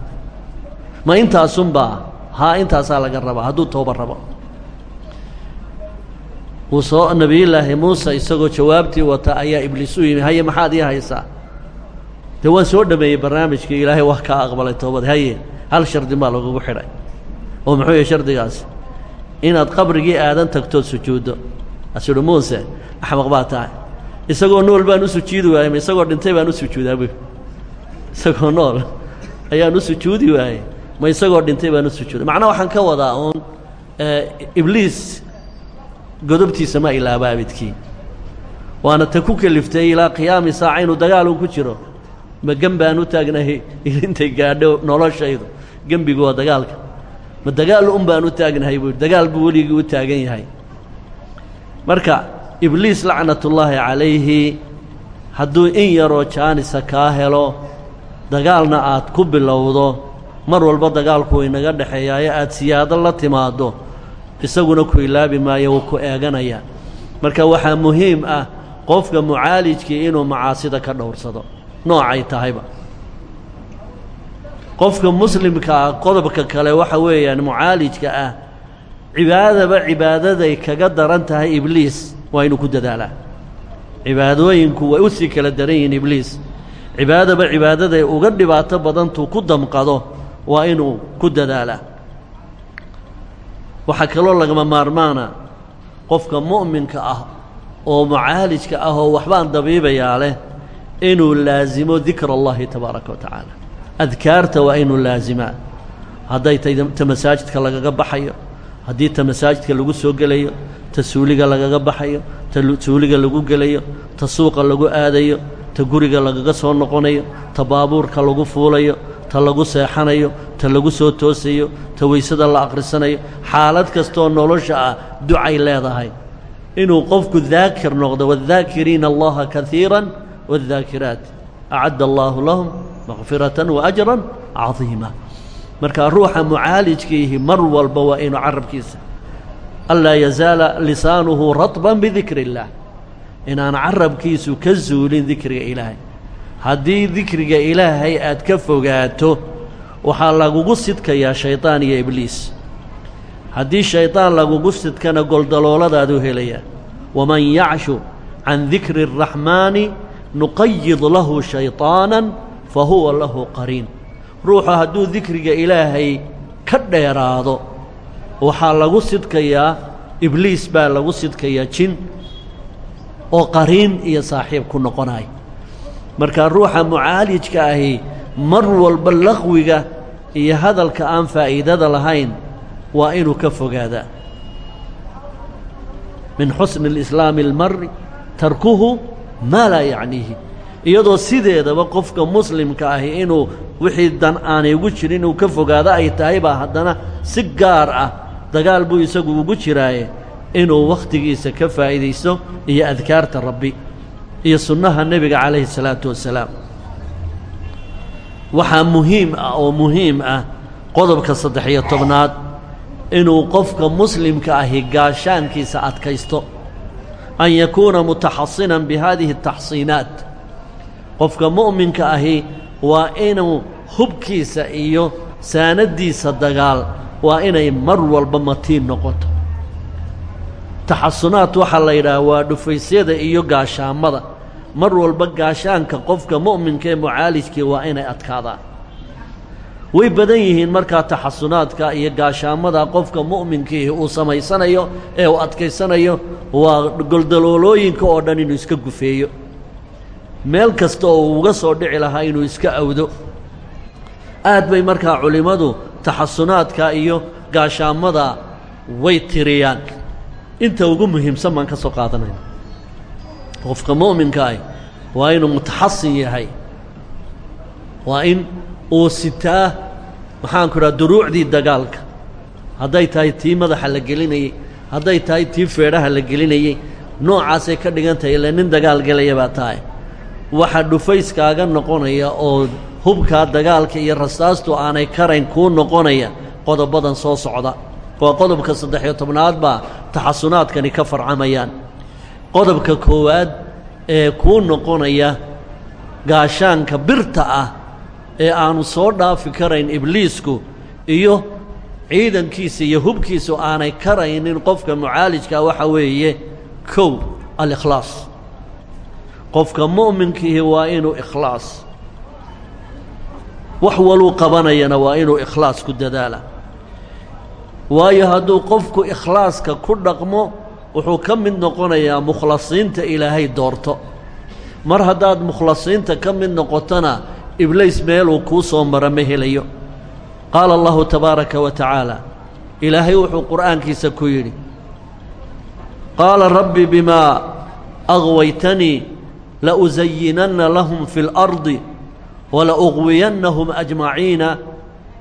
Ma intaasunbaa haa intaasaa laga rabaa hadduu tooba rabo. Wuu soo nebiyullaahi muuse isagoo jawaabtii wata ayaa ibliis u yimi haye maxaad ii haysaa? Dee waan soo dhameeyey barnaamijkii ilaahay wax kaa aqbalay toobad haye hal shardi baa lagugu xidhay. Oo muxuu yahay shardigaasi inaad qabrigii aadan tagtood sujuuddo. Asuhi muuse axmaq baa tahay. Isagoo nool baan u sujuudi waayey isagoo dhintay baan u sujuudaa bu (laughs) isagoo nool ayaan u sujuudi waayey ma isagoo dhintay baan u sujuuday macnaha waxaan ka wadaa uun ibliis godobtiisa ma ilaaba abidkii waana ta ku keliftay ilaa qiyaami saaca inuu dagaalun ku jiro. Ma gem baan u taagnahay (laughs) intay gaadho noloshaydu. Gembigu waa dagaalka ma dagaal un baan u taagnahay buu dagaal buu weligii u taagan yahay. Marka ibliis lacnatullaahi calayhi hadduu in yaroo jaanisa kaa helo dagaalna aad ku bilowdo mar walba dagaalku inaga dhexeeyaayo aad siyaado la timaaddo isaguna ku ilaabi maayo wuu ku eeganaya. Marka waxaa muhiim ah qofka mucaalijkii inuu macaasida ka dhowrsado. Noocay tahayba qofka muslimka ah qodobka kale waxa weeyaan mucaalijka ah cibaadaba cibaadaday kaga daran tahay ibliis waa inuu ku dadaalaa cibaadooyinku way u sii kala daran yihiin ibliis. Cibaadaba cibaadaday uga dhibaato badantuu ku damqado waa inuu ku dadaalaa waxaa kaloo lagama maarmaana qofka mu'minka ah oo mucaalijka ah oo waxbaan dabiibayaa leh inuu laasimo dikra allahi tabaaraka wa tacaala adkaarta waa inuu laasimaa hadday tay ta masaajidka lagaga baxayo haddii ta masaajidka lagu soo gelayo ta suuliga lagaga baxayo ta suuliga lagu gelayo ta suuqa lagu aadayo ta guriga lagaga soo noqonayo ta baabuurka lagu fuulayo ta lagu seexanayo ta lagu soo toosayo ta weysada la akhrisanayo xaalad kastooo nolosha ah ducay leedahay. Inuu qofku daakir noqdo waaddaakiriina allaha kaiira waaddaakiraat acadda allaahu lahum makfiratan wa ajran cadiima marka ruuxa mucaalijkiihi mar walba waa inuu carabkiisa anlaa yazaala lisaanuhu radban bidikri illaah inaan carabkiisu ka zuulin dikriga ilaahay. Haddii dikriga ilaahay aad ka fogaato waxaa lagugu sidkayaa shaydaan iyo ibliis. Haddii shaydaan lagugu sidkana goldalooladaaduu helayaa. Waman yacshu can dikri اraxmaani nuqayid lahu shayطaanan fa huwa lahu qariin ruuxu hadduu dikriga ilaahay ka dheeraado waxaa lagu sidkayaa ibliis baa lagu sidkayaa jin oo qariin iyo saaxiib ku noqonaya marka ruuxa mucaalijka ahi mar walba laqwiga iyo hadalka aan faa'iidada lahayn waa inuu ka fogaadaa min xusni اlislaami اlmari tarkuhu maa laa yacniihi iyadoo sideedaba qofka muslimka ahi inuu wixii dan aanay ugu jirin inuu ka fogaado ay tahay baa haddana si gaar ah dagaal buu isagu ugu jiraaye inuu wakhtigiisa ka faa'iidaysto iyo adkaarta rabbi iyo sunnaha nebiga calayhi الsalaatu wasalaam. Waxaa muhiim ah oo muhiim ah qodobka saddex-iyo tobnaad inuu qofka muslimka ahi gaashaankiisa adkaysto an yakuuna mutaxasinan bihadihi الtaxsiinaat qofka mu'minka ahi waa inuu hubkiisa iyo saanaddiisa dagaal waa inay mar walba matiin noqoto taxasunaad waxaa la yidhaha waa dhufaysyada iyo gaashaammada mar walba gaashaanka qofka mu'minka mucaalijkii waa inay adkaadaan way badan yihiin markaa taxasunaadka iyo gaashaammada qofka mu'minkiihi uu samaysanayo ee uu adkaysanayo waa goldaloolooyinka oo dhan inuu iska gufeeyo. Meel kasta oo uu uga soo dhici lahaa inuu iska awdo. Aad bay markaa culimmadu taxasunaadka iyo gaashaammada way tiriyaan. Inta ugu muhiimsan baan ka soo qaadanayna qofka mu'minka ah waa inuu mutaxasin yahay. Waa in uu sitaa maxaanku idhaha duruucdii dagaalka. Hadday tahay tii madaxa la gelinayey hadday tahay tii feedhaha la gelinayey noocaasay ka dhigan tahay ile nin dagaal gelaya baa tahay. Waxaa dhufayskaaga noqonaya oo hubkaa dagaalka iyo rasaastu aanay karayn kuu noqonaya qodobadan soo socda. Waa qodobka saddex-iyo tobnaad baa taxasunaadkani ka farcamayaan. Qodobka koowaad ee kuu noqonaya gaashaanka birta ah ee aanu soo dhaafi karayn ibliisku iyo ciidankiisa iyo hubkiisu aanay karaynin qofka mucaalijkaa waxa weeye kow alikhlaas. Qofka mu'minkiihi waa inuu ikhlaas. Wax waluu qabanayana waa inuu ikhlaas ku dadaala. Waayo hadduu qofku ikhlaaska ku dhaqmo wuxuu ka mid noqonayaa mukhlasiinta ilaahay doorto. Mar haddaad mukhlasiinta ka mid noqotona ibliis meeluu kuu soo mara ma helayo qaala allahu tabaaraka wa tacaala ilaahay wuxuu qur'aankiisa ku yidhi qaala rabbi bimaa agwaytanii lausayinanna lahum fi اlardi walauqwiyannahum ajmaciina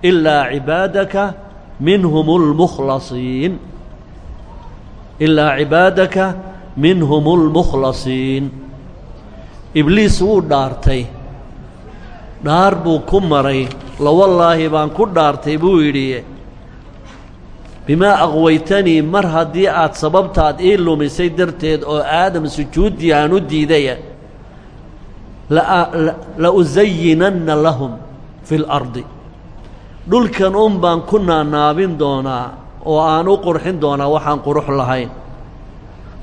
ilaa cibaadaka minhum اlmukhlasiin ilaa cibaadaka minhum اlmukhlasiin ibliis wuu dhaartay dhaar buu ku maray lawallaahi baan ku dhaartay buu yidhi bimaa aqwaytanii mar haddii aad sababtaad ii lumisay darteed oo aadam sujuuddii aan u diidaya la usayinanna lahum fi اlardi dhulkan un baan ku naanaabin doonaa oo aan u qurxin doonaa waxaan qurux lahayn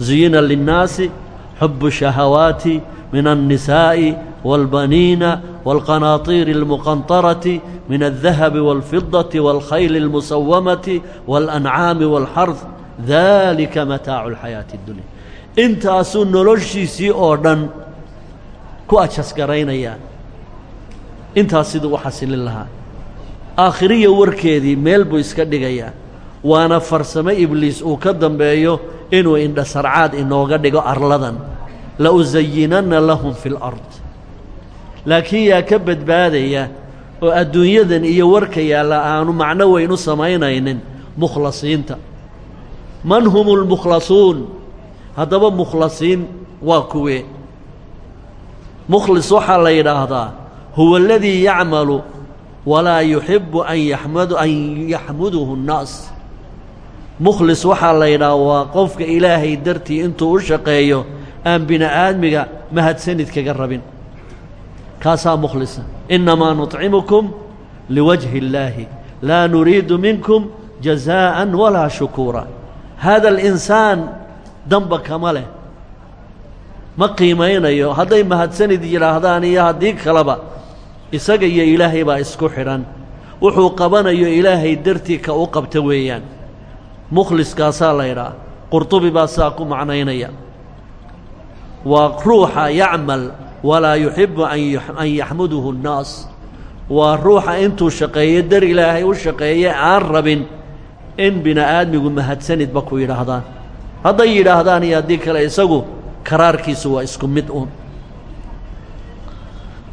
zuyina linnaasi xubu shahawaati min الnisaaءi wاlbaniina wاlqanaatiiri اlmuqanطarati min الdahabi wاlfidaةi wاlkhayli اlmusawamati wاlancaami wاlxard dalika mataacu اlxayaaةi اddunya intaasuu noloshiisii oo dhan ku ajasgaraynayaa intaas siduu u xasilin lahaa aakhiriya warkeedii meel buu iska dhigayaa waana farsamo ibliis uu ka dambeeyo inuu indhasarcaad inooga dhigo arladan la usayinanna lahum fi lard laakiin yaa ka badbaadaya oo adduunyadan iyo warka yaalla aanu macno weyn u samaynaynin mukhlasiinta. Man hum lmukhlasuun haddaba mukhlasiin waa kuwee mukhlis waxaa la yidhaahdaa huwa aladii yacmalu walaa yuxibbu an yamad an yaxmuduhu nnaas. Mukhlis waxaa la yidhaha waa qofka ilaahay dartii intuu u shaqeeyo aan bini'aadmiga mahadsanid kaga rabin kaasaa mukhlisa. Innamaa nuطcimukum liwajhi اllaahi laa nuriidu minkum jazaa'an walaa shukuura haada alinsaan damba kama leh. Ma qiimaynayo. Hadday mahadsanid yidhaahdaan iyo haddii kaleba isaga iyo ilaahay baa isku xidhan. Wuxuu qabanayo ilaahay dartii ka u qabta weeyaan. Mukhliskaasaa la ydhaha qurtubi baa saa ku macnaynaya. Waa ruuxa yacmal walaa yuxibbu an yaxmuduhu اnnaas waa ruuxa intuu shaqeeyo dar ilaahay u shaqeeye aan rabin in bini'aadmigu mahadsanidba ku yidhaahdaan. Hadday yidhaahdaan iyo haddii kale isagu karaarkiisu waa isku mid uun.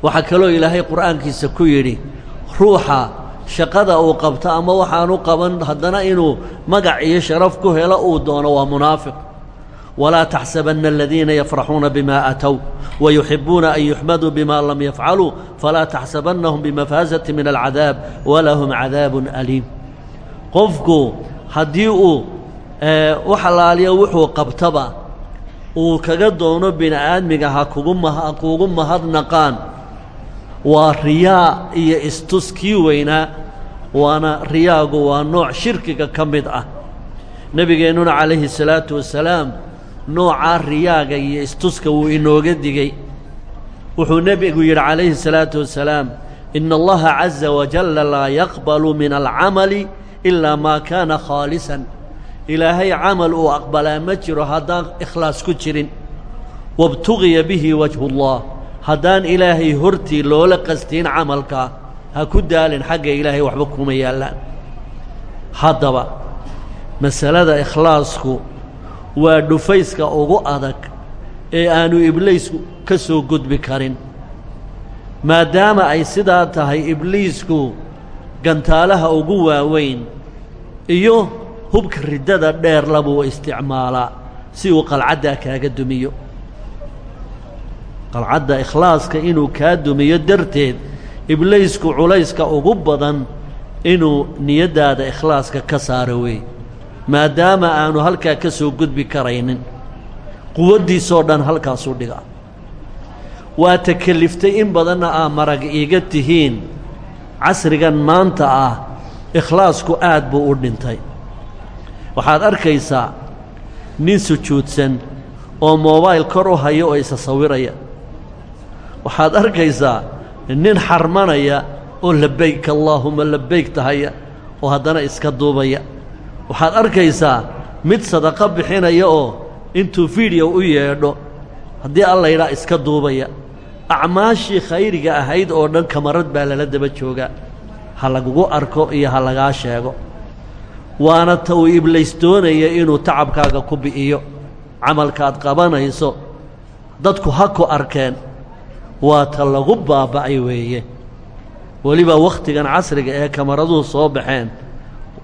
Waxaa kaloo ilaahay qur'aankiisa ku yidhi ruuxa shaqada uu qabto ama waxaanu qaban haddana inuu magac iyo sharaf ku helo uu doono waa munaafiq walaa taxsabanna aladiina yafraxuuna bima aatow wayuxibuuna an yuxmaduu bima lam yafcaluu falaa taxsabannahum bimafaasati min alcadaab walahum cadaabun aliim qofku haddii uu wax allaaliya wuxuu qabtaba uu kaga doono bini'aadmiga ha kugu ma kugu mahadnaqaan. Waa riyaa iyo istus kii weynaa waana riyaagu waa nooc shirkiga ka mid ah. Nebigeennuna calayhi salaatu wasalaam noocaa riyaaga iyo istuska wuu inooga digey wuxuu nebigu yidhi calayhi salaatu wasalaam ina allaha caza wajalla laa yaqbalu min alcamali ilaa maa kaana khaalisan. Ilaahay camal uu aqbalaa ma jiro haddaan ikhlaas ku jirin. Wabtugiya bihi wajhu اllah haddaan ilaahay hortii loola qastiin camalkaa ha ku daalin xagga ilaahay waxba kuma yaallaan. Haddaba masalada ikhlaasku waa dhufayska ugu adag ee aanu ibliisku ka soo gudbi karin. Maadaama ay sidaa tahay ibliisku gantaalaha ugu waaweyn iyo hubka riddada dheer labuu isticmaalaa si uu qalcaddaa kaaga dumiyo. Qalcadda ikhlaaska inuu kaa dumiyo darteed ibliisku culayska ugu badan inuu niyaddaada ikhlaaska ka saaro weey maadaama aanu halkaa ka soo gudbi karaynin. Quwaddiisoo dhan halkaasuu dhigaa. Waa takaliftay in badanna aa marag iiga tihiin. Casrigan maanta ah ikhlaasku aad buu u dhintay. Waxaad arkaysaa nin sujuudsan oo moobayl kor u haya oo isa sawiraya. Waxaad arkaysaa nin xarmanaya oo labayk allaahuma labayk tahaya oo haddana iska duubaya waxaad arkaysaa mid sadaqo bixinaya oo intuu fiideo u yeedho. Haddii alla yidhaa iska duubaya. Acmaashii khayriga ahayd oo dhan kamarad baa lala daba joogaa. Ha lagugu arko iyo ha lagaa sheego. Waana ta uu iblays doonaya inuu tacabkaaga ku bi'iyo. Camalkaad qabanayso dadku ha ku arkeen. Waa ta lagu baaba'ay weeye. Weliba wakhtigan casriga ee kamaraduhu soo baxeen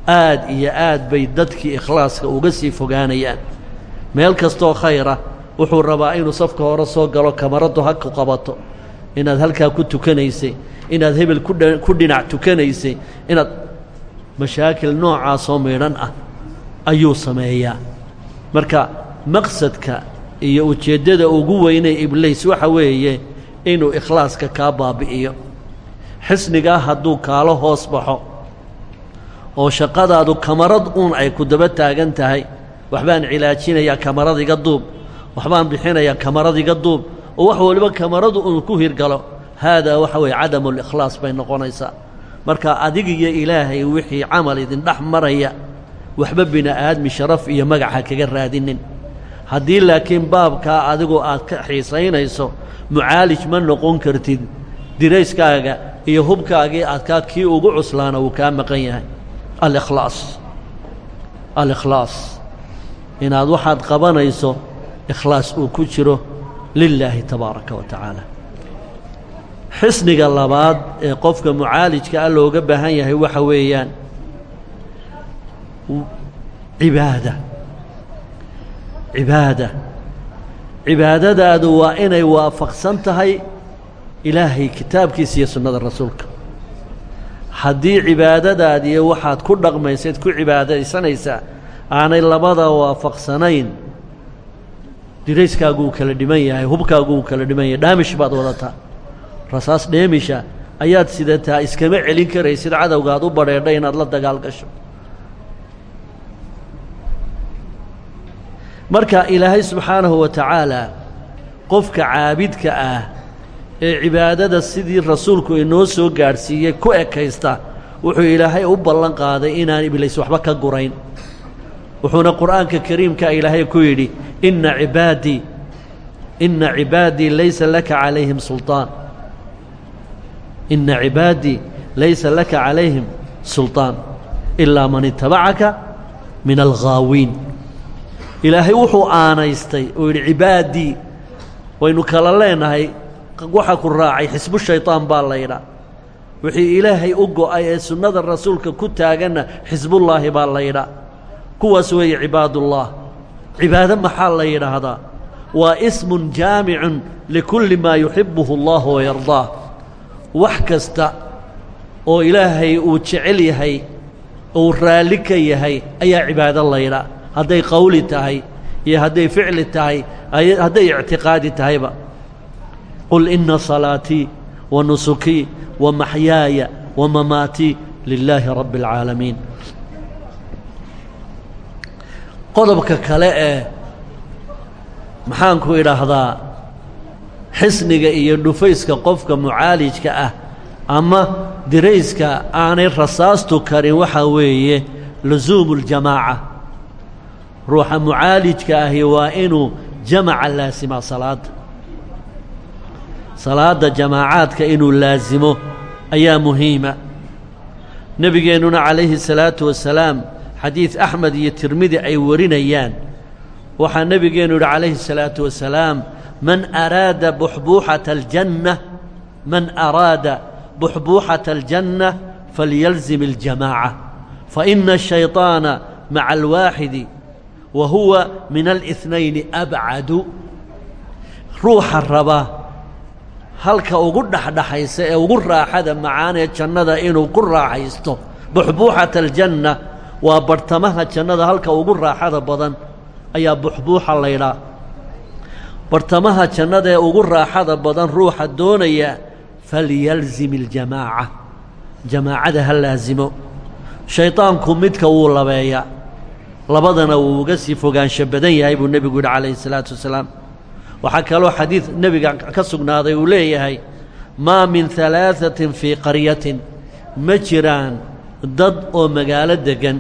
aad iyo aad bay dadkii ikhlaaska uga sii fogaanayaan. Meel kastoo khayra wuxuu rabaa inuu safka hore soo galo kamaraddu ha ku qabato. Inaad halkaa ku tukanaysay inaad hebel ku dhinac tukanaysay inaad mashaakil noocaasoo midhan ah ayuu sameeyaa. Marka maqsadka iyo ujeeddada ugu weynay ibliis waxa weeye inuu ikhlaaska kaa baabi'iyo. Xisnigaa hadduu kaalo hoos baxo oo shaqadaadu kamarad uun ay ku daba taagan tahay. Waxbaan cilaajinayaa kamarad iga duub. Waxbaan bixinayaa kamarad iga duub. Oo wax waliba kamaradu uun ku hirgalo. Haadaa waxa weeye cadamulikhlaas bay noqonaysaa. Marka adigiyo ilaahay wixii camal idindhex maraya waxba bini'aadmi sharaf iyo magaca kaga raadinin. Haddii laakiin baabkaa adigu aad ka xiisaynayso mucaalij ma noqon kartid. Dirayskaaga iyo hubkaagii adkaa kii ugu cuslaana wuu kaa maqan yahay alikhlaas alikhlaas inaad waxaad qabanayso ikhlaas uu ku jiro lilaahi tabaaraka wa tacaala. Xisniga labaad ee qofka mucaalijka ah looga baahan yahay waxa weeyaan cibaada. Cibaada. Cibaadadaadu waa inay waafaqsan tahay ilaahay kitaabkiisa iyo sunnada rasuulka haddii cibaadadaadiiyo waxaad ku dhaqmaysayd ku cibaadaysanaysaa aanay labada waafaqsanayn dirayskaagu uu kala dhiman yahay hubkaagu uu kala dhiman yahay dhaamish baad wadataa rasaas dheemisha ayaad sidataa iskama celin karaysid cadowgaad u badheedha inaad la dagaal gasho. Marka ilaahay subxaanahu wa tacaala qofka caabidka ah ee cibaadada sidii rasuulku inoo soo gaadhsiiyey ku ekaysta wuxuu ilaahay u ballan qaaday inaan ibliis waxba ka gurayn. Wuxuuna qur'aanka kariimka ilaahay ku yidhi inna cibaadii inna cibaadii laysa laka calayhim sulطaan inna cibaadii laysa laka calayhim sulطaan ilaa man itabacaka min alghaawiin. Ilaahay wuxuu aanaystay oo yidhi cibaadii waynu kala leenahay waxa ku raacay xisbu shayطaan baa laydhaa wixii ilaahay u go'ay ee sunnada rasuulka ku taaganna xisbullaahi baa laydhaa kuwaas weeye cibaadullah. Cibaado maxaa la yidhaahdaa? Waa ismun jaamicun likulli maa yuxibbuhu allah wayardaah wax kasta oo ilaahay uu jecel yahay uu raalli ka yahay ayaa cibaado laydhaa hadday qowli tahay iyo hadday ficli tahay hadday ictiqaadi tahayba qul ina salaatii wa nusukii wa maxyaaya wa mamaatii lilaahi rabbi اlcaalamiin qodobka kale ee maxaanku idhaahdaa xisniga iyo dhufayska qofka mucaalijka ah ama dirayska aanay rasaastu karin waxaa weeye lusuumu اljamaaca ruuxa mucaalijka ahi waa inuu jamaca laasimaa salaadda salaadda jamaacaadka inuu laasimo ayaa muhiima nebigeennuna calayhi الsalaatu wasalaam xadiid axmed iyo tirmidi ay warinayaan waxaa nebigeennu yidhi calayhi الsalaatu wasalaam man araada buxbuuxata aljanna man araada buxbuuxata aljanna falyalzim اljamaaca faina الshayطaana maca alwaaxidi wa huwa min alإثnayni abcadu ruuxa raba halka ugu dhexdhexaysa ee ugu raaxada macaanee jannada inuu ku raaxaysto. Buxbuuxata aljanna waa barhtamaha jannada halka ugu raaxada badan ayaa buxbuuxa laydhaa bartamaha jannada ee ugu raaxada badan ruuxa doonaya falyalzim iljamaaca jamaacada ha laasimo shaydaanku midka wuu labeeyaa. Labadana wuu uga sii fogaansho badan yahay buu nebigu yidhi calayhi salaatu wasalaam waxaa kaloo xadiid nebiga ka sugnaaday uu leeyahay maa min alaaثatin fii qaryatin. Ma jiraan dad oo magaalo deggan.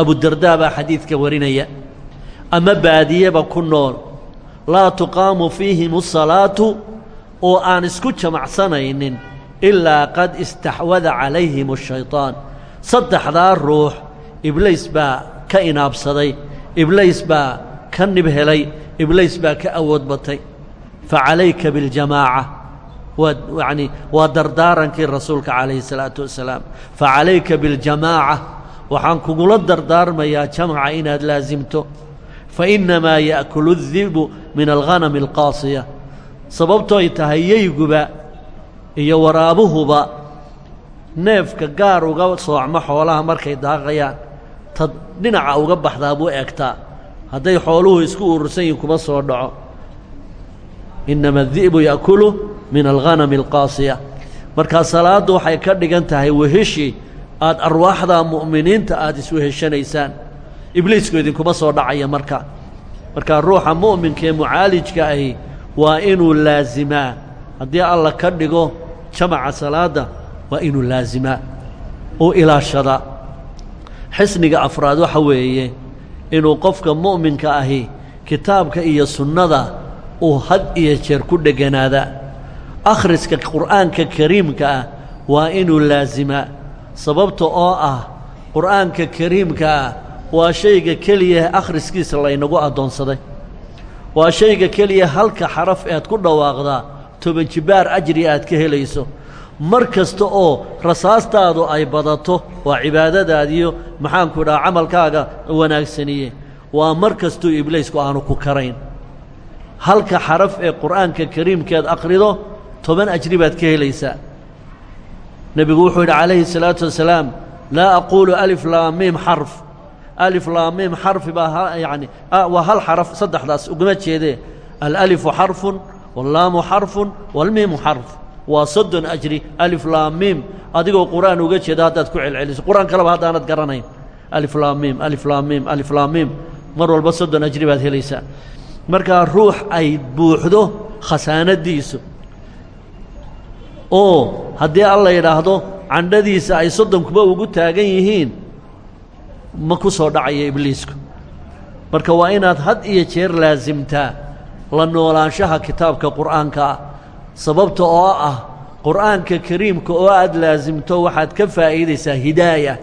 Abudardaa baa xadiidka warinaya ama baadiyeba ku nool. Laa tuqaamu fiihim asalaatu oo aan isku jamacsanaynin ilaa qad istaxwada calayhim ashayطaan saddexdaa ruux ibliis baa ka inaabsaday ibliis baa ka nibhelay iblays baa ka awood batay facalayka biاljamaaca waa yacni waa dardaarankii rasuulka calayhi الsalaatu wasalaam facalayka biاljamaaca waxaan kugula dardaarmayaa jamaca inaad laasimto fainamaa yaأkulu الdibu min alghanami alqaasiya sababtooy tahay yeyguba iyo waraabuhuba neefka gaar uga soocmo xoolaha markay daaqayaan tad dhinaca uga baxdaa buu egtaa hadday xooluhu isku urursan yihiin kuma soo dhaco. Inama الdi'bu ya'kulu min alghanami alqaasiya. Markaa salaaddu waxay ka dhigan tahay weheshi aad arwaaxda mu'miniinta aada isweheshanaysaan. Ibliisku idinkuma soo dhacaya marka. Markaa ruuxa mu'minka ee mucaalijka ahi waa inuu laasimaa haddii alla ka dhigo jamaca salaadda waa inuu laasimaa uu ilaashadaa xisniga afraad waxa weeye inuu qofka mu'minka ahi kitaabka iyo sunnada uu had iyo jeer ku dheganaada. Akhriska qur'aanka kariimka ah waa inuu laasimaa sababta oo ah qur'aanka kariimka ah waa shayga keliya akhriskiisa laynagu addoonsaday waa shayga keliya halka xaraf ead ku dhawaaqdaa toban jibbaar ajri aad ka helayso mar kasta oo rasaastaadu ay badato waa cibaadadaadiyo maxaanku dhaha camalkaaga wanaagsaniye. Waa mar kastuu ibliisku aanu ku karayn. Halka xaraf ee qur'aanka kariimkeed akhrido toban ajri baad ka helaysaa. Nebigu wuxuu yidhi calayhi الsalaatu wasalaam laa aquulu alif laamiim xarf. Alif laamiim xarfi baa yani waa hal xaraf saddexdaas uguma jeedee. Alalifu xarfun wallaamu xarfun walmiimu xarf waa soddon ajri alif laamiim adigoo qur'aan uga jeeda haddaad ku celceliso qur'aan kaleba haddaanad garanayn. Alif laamiim alif laamiim alif laamiim mar walba soddon ajri baad helaysaa. Markaa ruux ay buuxdo khasaanadiisu oo haddii alla yidhaahdo candhadiisa ay soddonkuba ugu taagan yihiin ma ku soo dhacaya ibliisku. Marka waa inaad had iyo jeer laasimtaa la noolaanshaha kitaabka qur'aanka ah sababta oo ah qur'aanka kariimka oo aad laasimto waxaad ka faa'iidaysaa hidaaya.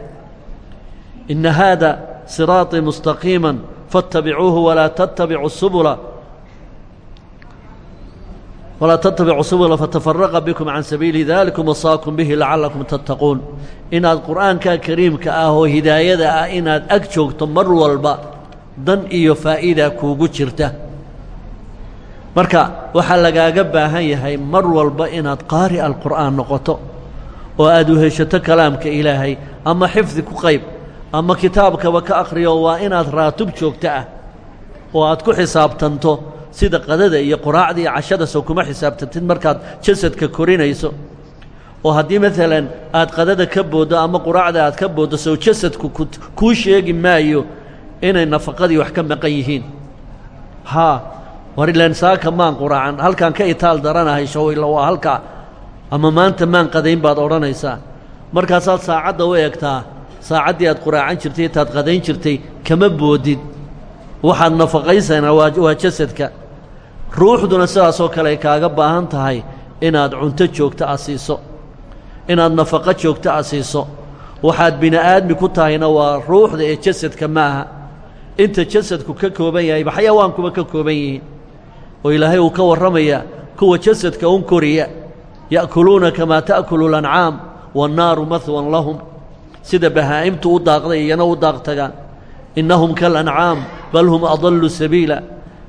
Inna haada siraaطii mustaqiima faاtabicuuhu walaa tattabicu subula. Walaa tattabicu subula fatafaraqa bikum can sabiili dalikum wasaakum bihi lacallakum tattaquun. Inaad qur'aanka kariimka ah oo hidaayada ah inaad ag joogto mar walba dan marka waxaa lagaaga baahan yahay mar walba inaad qaari alqur'aan noqoto oo aad uheshato kalaamka ilaahay ama xifdi ku qayb ama kitaabkaba ka akhriyo waa inaad raatub joogto ah oo aad ku xisaabtanto sida qadada iyo quraacda iyo cashada soo kuma xisaabtantid markaad jasadka korinayso. Oo haddii maalan aad qadada ka booddo ama quraacda aad ka booddo sow jasadku kuu sheegi maayo inay nafaqadii wax ka maqan yihiin. Haa war ilaan saaka maan quraacan halkaan ka itaal daranahay shawayla waa halkaa ama maanta maan qadayn baad odhanaysaa markaasaad saacadda u eegtaa saacaddii aad quraacan jirtay intaad qadayn jirtay kama boodid. Waxaad nafaqaysanaa waa jasadka. Ruuxduna sidaasoo kale ay kaaga baahan tahay inaad cunto joogto a siiso. Inaad nafaqo joogto a siiso. Waxaad bini'aadmi ku tahayna waa ruuxda ee jasadka maaha. Inta jasadku ka kooban yahayba xayawaankuba ka kooban yihiin oo ilaahay uu ka warramayaa kuwa jasadka un koriya ya'kuluuna kamaa ta'kulu lancaam waannaaru mahwan lahum. Sida bahaa'imtu u daaqday iyana u daaqtagaan innahum kalancaam bal hum adallu sabiila.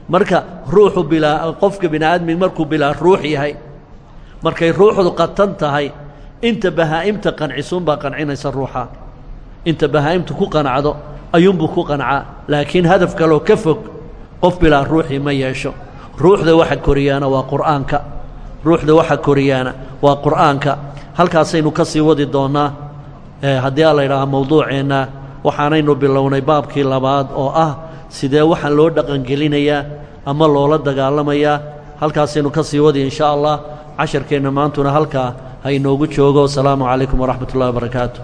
Marka ruuxu bilaa qofka bini aadmiga markuu bilaa ruux yahay markay ruuxdu qatan tahay inta bahaa'imta qancisuunbaa qancinaysa ruuxa. Inta bahaa'imtu ku qanacdo ayuunbuu ku qancaa. Laakiin hadaf kaloo ka fog qof bilaa ruuxii ma yeesho ruuxda waxa koriyaana waa qur'aanka. Ruuxda waxa koriyaana waa qur'aanka. Halkaasaynu ka sii wadi doonnaa haddii a la ydhaaha mawduuceenna waxaanaynu bilownay baabkii labaad oo ah sidee waxaan loo dhaqangelinayaa ama loola dagaalamayaa halkaasaynu ka sii wadi inshaa allah casharkeenna maantuna halkaa ha inoogu joogo. Wasalaamu calaykum waraxmat ullahi wabarakaatu